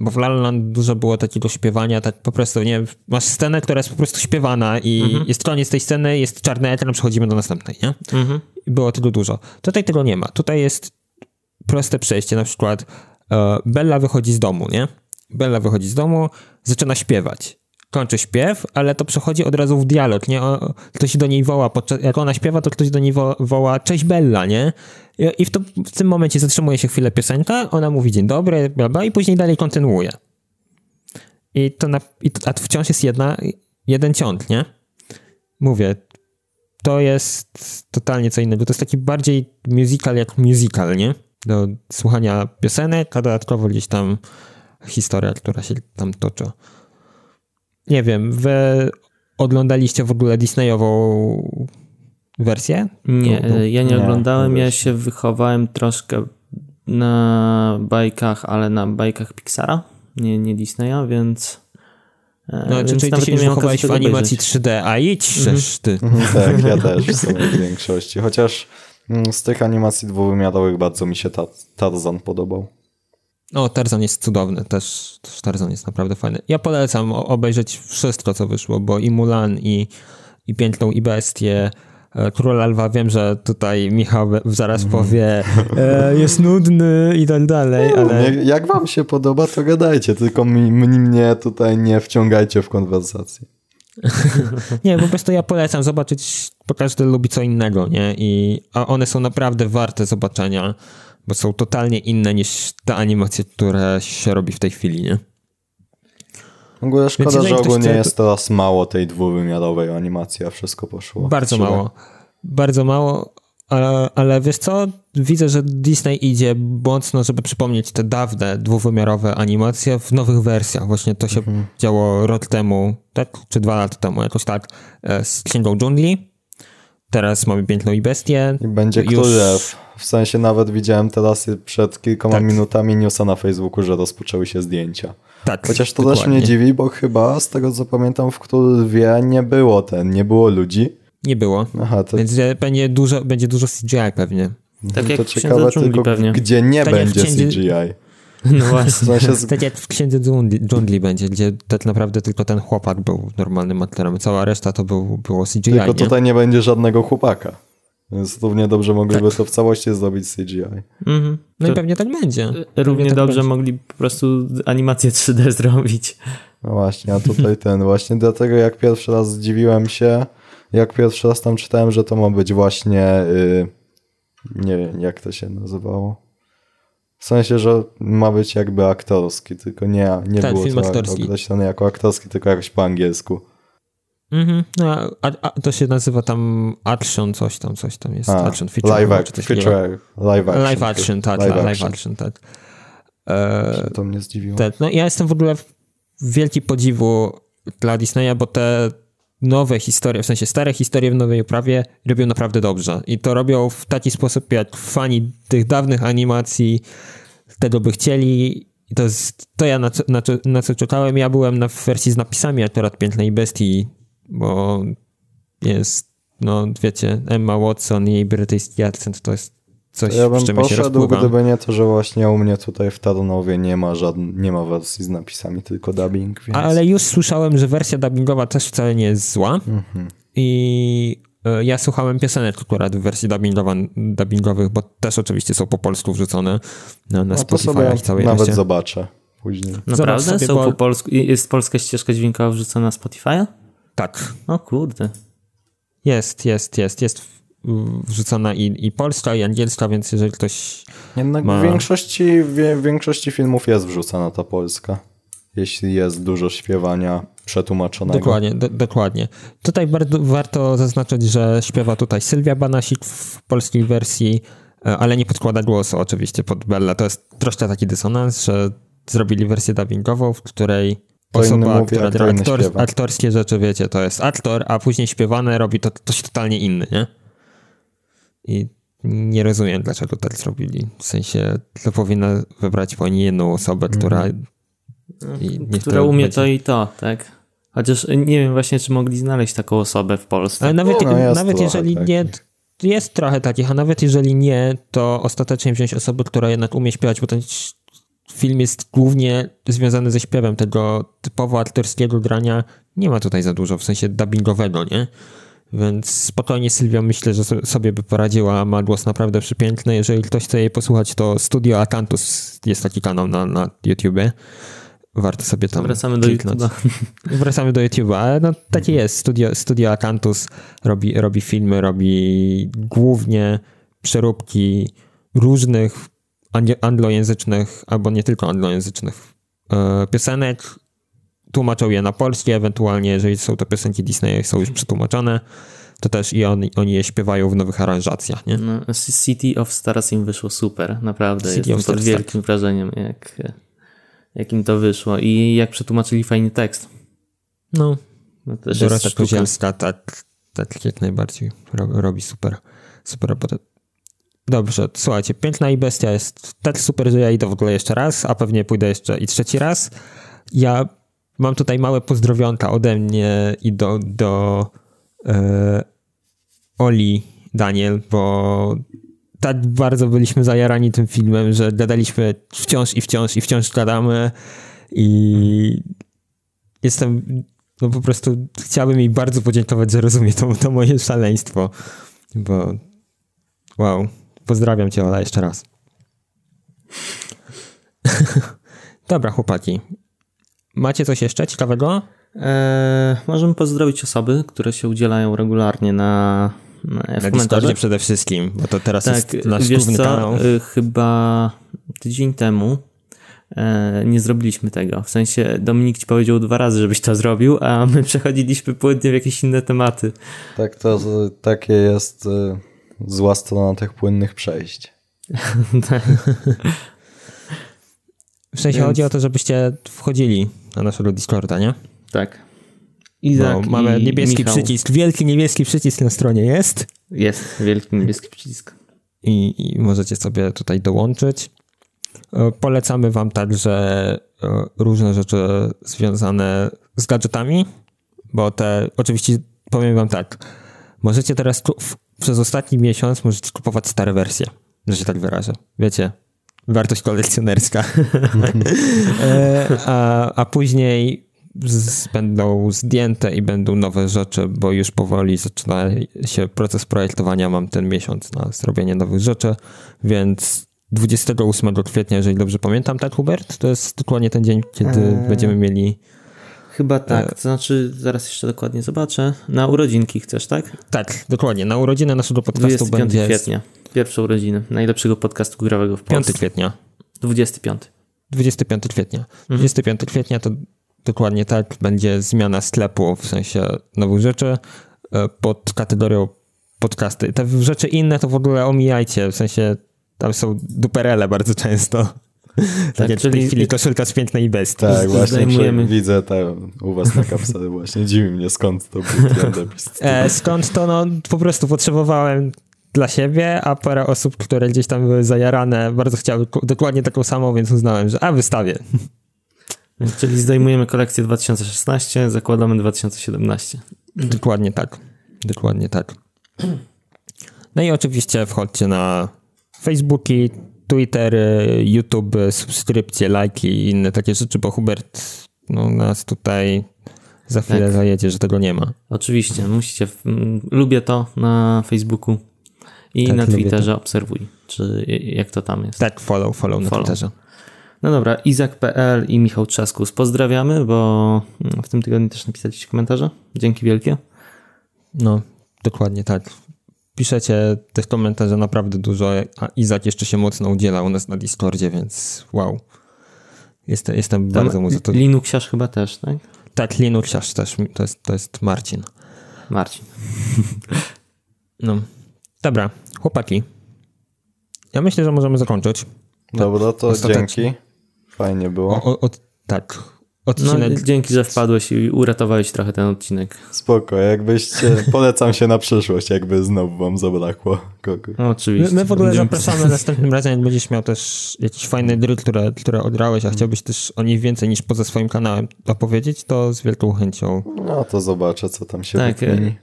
Bo w La La Land dużo było takiego śpiewania, tak po prostu, nie masz scenę, która jest po prostu śpiewana i mhm. jest koniec tej sceny, jest czarny ekran, przechodzimy do następnej, nie? Mhm. Było tego dużo. Tutaj tego nie ma. Tutaj jest proste przejście, na przykład e, Bella wychodzi z domu, nie? Bella wychodzi z domu, zaczyna śpiewać kończy śpiew, ale to przechodzi od razu w dialog, nie? O, ktoś do niej woła, jak ona śpiewa, to ktoś do niej wo woła cześć Bella, nie? I w, to, w tym momencie zatrzymuje się chwilę piosenka, ona mówi dzień dobry, bla, bla, i później dalej kontynuuje. I to, na, i to a wciąż jest jedna, jeden ciąg, nie? Mówię, to jest totalnie co innego. To jest taki bardziej musical jak musical, nie? Do słuchania piosenek, a dodatkowo gdzieś tam historia, która się tam toczy nie wiem, wy oglądaliście w ogóle Disneyową wersję? Nie, ja nie, nie oglądałem, ja się wychowałem troszkę na bajkach, ale na bajkach Pixara, nie, nie Disneya, więc... E, no, więc czyli ty się już wychowałeś w animacji obejrzeć. 3D, a idź mhm. ty. Mhm, [laughs] tak, ja [laughs] też w sumie w większości, chociaż mm, z tych animacji dwuwymiarowych bardzo mi się Tarzan podobał. O, Tarzan jest cudowny, też, też Tarzan jest naprawdę fajny. Ja polecam obejrzeć wszystko, co wyszło, bo i Mulan, i, i Piękną, i Bestię, e, Król Alwa, wiem, że tutaj Michał zaraz powie e, jest nudny i tak dalej, no, ale... Jak wam się podoba, to gadajcie, tylko mi, mnie tutaj nie wciągajcie w konwersację. [laughs] nie, po prostu ja polecam zobaczyć, bo każdy lubi co innego, nie? I, a one są naprawdę warte zobaczenia bo są totalnie inne niż te animacje, które się robi w tej chwili, nie? W ogóle szkoda, że ogólnie chce... jest teraz mało tej dwuwymiarowej animacji, a wszystko poszło. Bardzo mało. Bardzo mało, ale, ale wiesz co? Widzę, że Disney idzie mocno, żeby przypomnieć te dawne dwuwymiarowe animacje w nowych wersjach. Właśnie to się mhm. działo rok temu, tak? Czy dwa lata temu, jakoś tak, e, z Księgą Dżungli. Teraz mamy Piękną i Bestię. I będzie Już... W sensie nawet widziałem teraz przed kilkoma tak. minutami newsa na Facebooku, że rozpoczęły się zdjęcia. Tak, Chociaż to dokładnie. też mnie dziwi, bo chyba z tego co pamiętam w Królwie nie było ten, nie było ludzi. Nie było. Aha, to... Więc będzie dużo, będzie dużo CGI pewnie. Tak jak to ciekawe tylko, pewnie. gdzie nie tak będzie CGI. [laughs] No właśnie. Z... Tak jak w Księdze Dżungli będzie, gdzie tak naprawdę tylko ten chłopak był normalnym aktorem. Cała reszta to był, było CGI, Tylko nie? tutaj nie będzie żadnego chłopaka. Więc równie dobrze mogliby tak. to w całości zrobić CGI. Mhm. No to i pewnie tak będzie. Równie tak dobrze będzie. mogli po prostu animację 3D [laughs] zrobić. No właśnie, a tutaj ten właśnie dlatego jak pierwszy raz zdziwiłem się, jak pierwszy raz tam czytałem, że to ma być właśnie yy, nie wiem jak to się nazywało. W sensie, że ma być jakby aktorski, tylko nie, nie tak, było film to określone jako aktorski, tylko jakoś po angielsku. Mhm. No, a, a, to się nazywa tam action, coś tam, coś tam jest. A, action feature. Live, act, feature, live action. Live action, tak, live, live action. tak. E, to mnie zdziwiło. Tak, no ja jestem w ogóle w wielki podziwu dla Disneya, bo te nowe historie, w sensie stare historie w nowej oprawie robią naprawdę dobrze. I to robią w taki sposób, jak fani tych dawnych animacji tego by chcieli. I to jest to ja na co, na, na co czekałem. Ja byłem na wersji z napisami akurat Pięknej Bestii bo jest, no wiecie, Emma Watson i jej brytyjski akcent to jest coś, ja bym z czym poszedł, się gdyby nie to, że właśnie u mnie tutaj w Tarnowie nie ma żadnej, nie ma wersji z napisami, tylko dubbing, więc... Ale już słyszałem, że wersja dubbingowa też wcale nie jest zła mhm. i e, ja słuchałem piosenek akurat w wersji dubbingowych, bo też oczywiście są po polsku wrzucone na, na no Spotify i całej Nawet zobaczę później. Naprawdę? Sobie, są bo... po polsku? Jest polska ścieżka dźwiękowa wrzucona na Spotify? Tak. O kurde. Jest, jest, jest, jest. wrzucona i, i polska, i angielska, więc jeżeli ktoś Jednak ma... w, większości, w większości filmów jest wrzucana ta polska. Jeśli jest dużo śpiewania przetłumaczonego. Dokładnie, do, dokładnie. Tutaj bardzo, warto zaznaczyć, że śpiewa tutaj Sylwia Banasik w polskiej wersji, e, ale nie podkłada głosu oczywiście pod Bella. To jest troszkę taki dysonans, że zrobili wersję dubbingową, w której osoba, mówi, która gra inny aktor, aktorskie rzeczy, wiecie, to jest aktor, a później śpiewane robi to ktoś totalnie inny, nie? I nie rozumiem, dlaczego tak zrobili. W sensie, to powinna wybrać po nie jedną osobę, która... I niech Która umie będzie- to i to, tak? Chociaż e, nie wiem właśnie, czy mogli znaleźć taką osobę w Polsce. Ale nawet, No, jest nawet jeżeli nie, jest trochę takich, a nawet jeżeli nie, to ostatecznie wziąć osobę, która jednak umie śpiewać, bo ten film jest głównie związany ze śpiewem tego typowo aktorskiego grania. Nie ma tutaj za dużo, w sensie dubbingowego, nie? Więc spokojnie Sylwia myślę, że so- sobie by poradziła, ma głos naprawdę przepiękny. Jeżeli ktoś chce jej posłuchać, to Studio Acanthus jest taki kanał na, na YouTubie. Warto sobie tam Wracamy do. YouTube'a. [laughs] Wracamy do YouTube'a, ale no takie jest. Studio, Studio Acanthus robi, robi filmy, robi głównie przeróbki różnych anglojęzycznych, albo nie tylko anglojęzycznych e, piosenek. Tłumaczą je na polskie, ewentualnie jeżeli są to piosenki Disneya są już przetłumaczone, to też i oni, oni je śpiewają w nowych aranżacjach, nie? No, City of Stars im wyszło super, naprawdę. City Jestem Stars, pod wielkim wrażeniem, jak, jak im to wyszło i jak przetłumaczyli fajny tekst. No, No, też Dorota. Kozielska tak, tak jak najbardziej ro, robi super, super robotę. Dobrze, słuchajcie, Piękna i Bestia jest tak super, że ja idę w ogóle jeszcze raz, a pewnie pójdę jeszcze i trzeci raz. Ja mam tutaj małe pozdrowionka ode mnie i do, do e, Oli Daniel, bo tak bardzo byliśmy zajarani tym filmem, że gadaliśmy wciąż i wciąż i wciąż gadamy i jestem, no po prostu chciałbym jej bardzo podziękować, że rozumie to, to moje szaleństwo, bo wow, pozdrawiam cię Ola jeszcze raz. [laughs] Dobra chłopaki, macie coś jeszcze ciekawego? Eee, możemy pozdrowić osoby, które się udzielają regularnie na, na, w Na. Discordzie przede wszystkim, bo to teraz Tak, jest nasz wiesz główny co, kanał. y, chyba tydzień temu e, nie zrobiliśmy tego. W sensie Dominik ci powiedział dwa razy, żebyś to zrobił, a my przechodziliśmy płynnie w jakieś inne tematy. Tak, to takie jest y, zła strona tych płynnych przejść. [laughs] W sensie Więc- chodzi o to, żebyście wchodzili na naszego Discorda, nie? Tak. Izak Bo mamy niebieski Michał. przycisk, wielki niebieski przycisk na stronie jest Jest, wielki niebieski przycisk. i, i możecie sobie tutaj dołączyć. E, Polecamy wam także e, różne rzeczy związane z gadżetami, bo te, oczywiście powiem wam tak, możecie teraz przez ostatni miesiąc możecie kupować stare wersje, że się tak wyrażę. Wiecie, wartość kolekcjonerska. [laughs] E, a, a później z, będą zdjęte i będą nowe rzeczy, bo już powoli zaczyna się proces projektowania. Mam ten miesiąc na zrobienie nowych rzeczy, więc 28 kwietnia, jeżeli dobrze pamiętam, tak Hubert? To jest dokładnie ten dzień, kiedy Eee. będziemy mieli... Chyba tak, to znaczy zaraz jeszcze dokładnie zobaczę. Na urodzinki chcesz, tak? Tak, dokładnie. Na urodziny naszego podcastu 25 będzie kwietnia. Pierwsze urodziny. Najlepszego podcastu growego w 5 Polsce. kwietnia. 25. 25 kwietnia. 25 kwietnia to dokładnie tak, będzie zmiana sklepu, w sensie nowych rzeczy e, pod kategorią podcasty. Te rzeczy inne to w ogóle omijajcie, w sensie tam są duperele bardzo często. [laughs] Tak, jak w czyli- tej chwili koszulka z pięknej bestii. Tak, [laughs] właśnie widzę te, u was na kapsle właśnie. Dziwi mnie skąd to był. [laughs] E, skąd to? No po prostu potrzebowałem dla siebie, a parę osób, które gdzieś tam były zajarane, bardzo chciały dokładnie taką samą, więc uznałem, że a wystawię. Czyli zdejmujemy kolekcję 2016, zakładamy 2017. Dokładnie tak. Dokładnie tak. No i oczywiście wchodźcie na Facebooki, Twittery, YouTube, subskrypcje, lajki i inne takie rzeczy, bo Hubert no, nas tutaj za chwilę Tak. zajedzie, że tego nie ma. Oczywiście, musicie. Lubię to na Facebooku i Tak, na Twitterze obserwuj, czy jak to tam jest. Tak, follow, follow na Follow. Twitterze. No dobra, Izak.pl i Michał Trzaskus. Pozdrawiamy, bo mm, w tym tygodniu też napisaliście komentarze. Dzięki wielkie. No, dokładnie tak. Piszecie też komentarze naprawdę dużo, a Izak jeszcze się mocno udziela u nas na Discordzie, więc wow. Jestem, jestem Tam bardzo mu za to... Linuxiarz chyba też, tak? Tak, Linuxiarz też, to jest, to jest Marcin. Marcin. [laughs] No. Dobra, chłopaki. Ja myślę, że możemy zakończyć. Dobra, to Ostatecznie. dzięki. Fajnie było. O, o, o, tak. No, Odcinek. dzięki, że wpadłeś i uratowałeś trochę ten odcinek. Spoko, jakbyście, polecam się na przyszłość, jakby znowu wam zabrakło kogoś. No, My, oczywiście. my w ogóle Będziemy- zapraszamy następnym razem, jak będziesz miał też jakieś fajne gry, które, które odgrałeś, a chciałbyś też o nich więcej niż poza swoim kanałem opowiedzieć, to z wielką chęcią. No to zobaczę, co tam się Tak, e,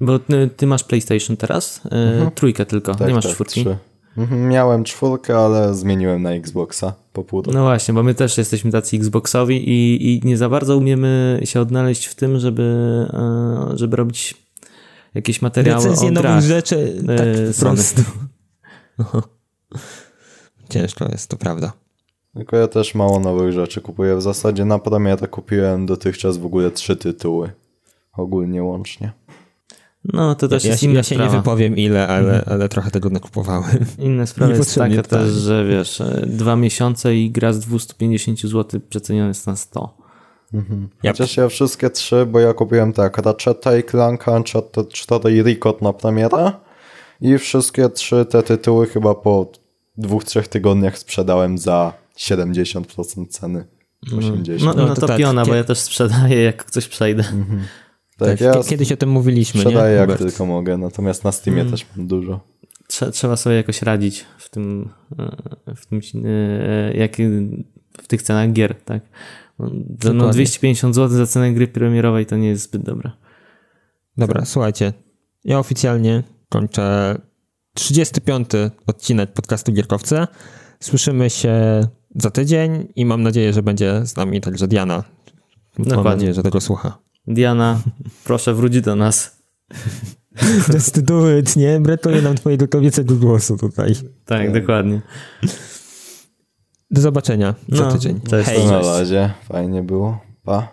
bo ty, ty masz PlayStation teraz? E, Trójkę tylko, Tak, nie masz tak, czwórki? trzy. Mhm, Miałem czwórkę, ale zmieniłem na Xboxa po pół roku. No właśnie, bo my też jesteśmy tacy Xboxowi i, i nie za bardzo umiemy się odnaleźć w tym, żeby, e, żeby robić jakieś materiały Recenzje o nowych grach. rzeczy, e, tak po prostu. [laughs] Ciężko jest, to prawda. Tylko ja też mało nowych rzeczy kupuję. W zasadzie na premierę kupiłem dotychczas w ogóle trzy tytuły. Ogólnie łącznie. No to też Ja, jest się- inna ja się nie sprawa. wypowiem ile, ale, ale trochę tego nakupowałem. Inna [laughs] sprawa jest taka też, tak. że wiesz, e, dwa miesiące i gra z 250 zł przeceniony jest na 100. Ja- Chociaż ja wszystkie trzy, bo ja kupiłem tak Ratcheta i Clanka, Uncharted 4 i Ricot na premierę. I wszystkie trzy te tytuły chyba po dwóch, trzech tygodniach sprzedałem za 70% ceny. 80%. No, no, No to, to tak, piona, bo ja też sprzedaję, jak coś przejdę. Tak, Tak, ja kie- Kiedyś o tym mówiliśmy, sprzedaję nie? jak Hubert? tylko mogę, natomiast na Steamie Mm. też mam dużo. Trze- trzeba sobie jakoś radzić w tym, e, w tym, e, jak, w tych cenach gier, tak? No, No Dokładnie. 250 zł za cenę gry premierowej to nie jest zbyt dobre. Dobra, słuchajcie. Ja oficjalnie kończę 35. odcinek podcastu Gierkowce. Słyszymy się za tydzień i mam nadzieję, że będzie z nami także Diana. Mam Dokładnie. nadzieję, że tego słucha. Diana, proszę wróć do nas. Just do it, nie? Brakuje nam twojego kobiecego głosu tutaj. Tak, dokładnie. Do zobaczenia za No, tydzień. cześć. Hej. Na razie. Fajnie było. Pa.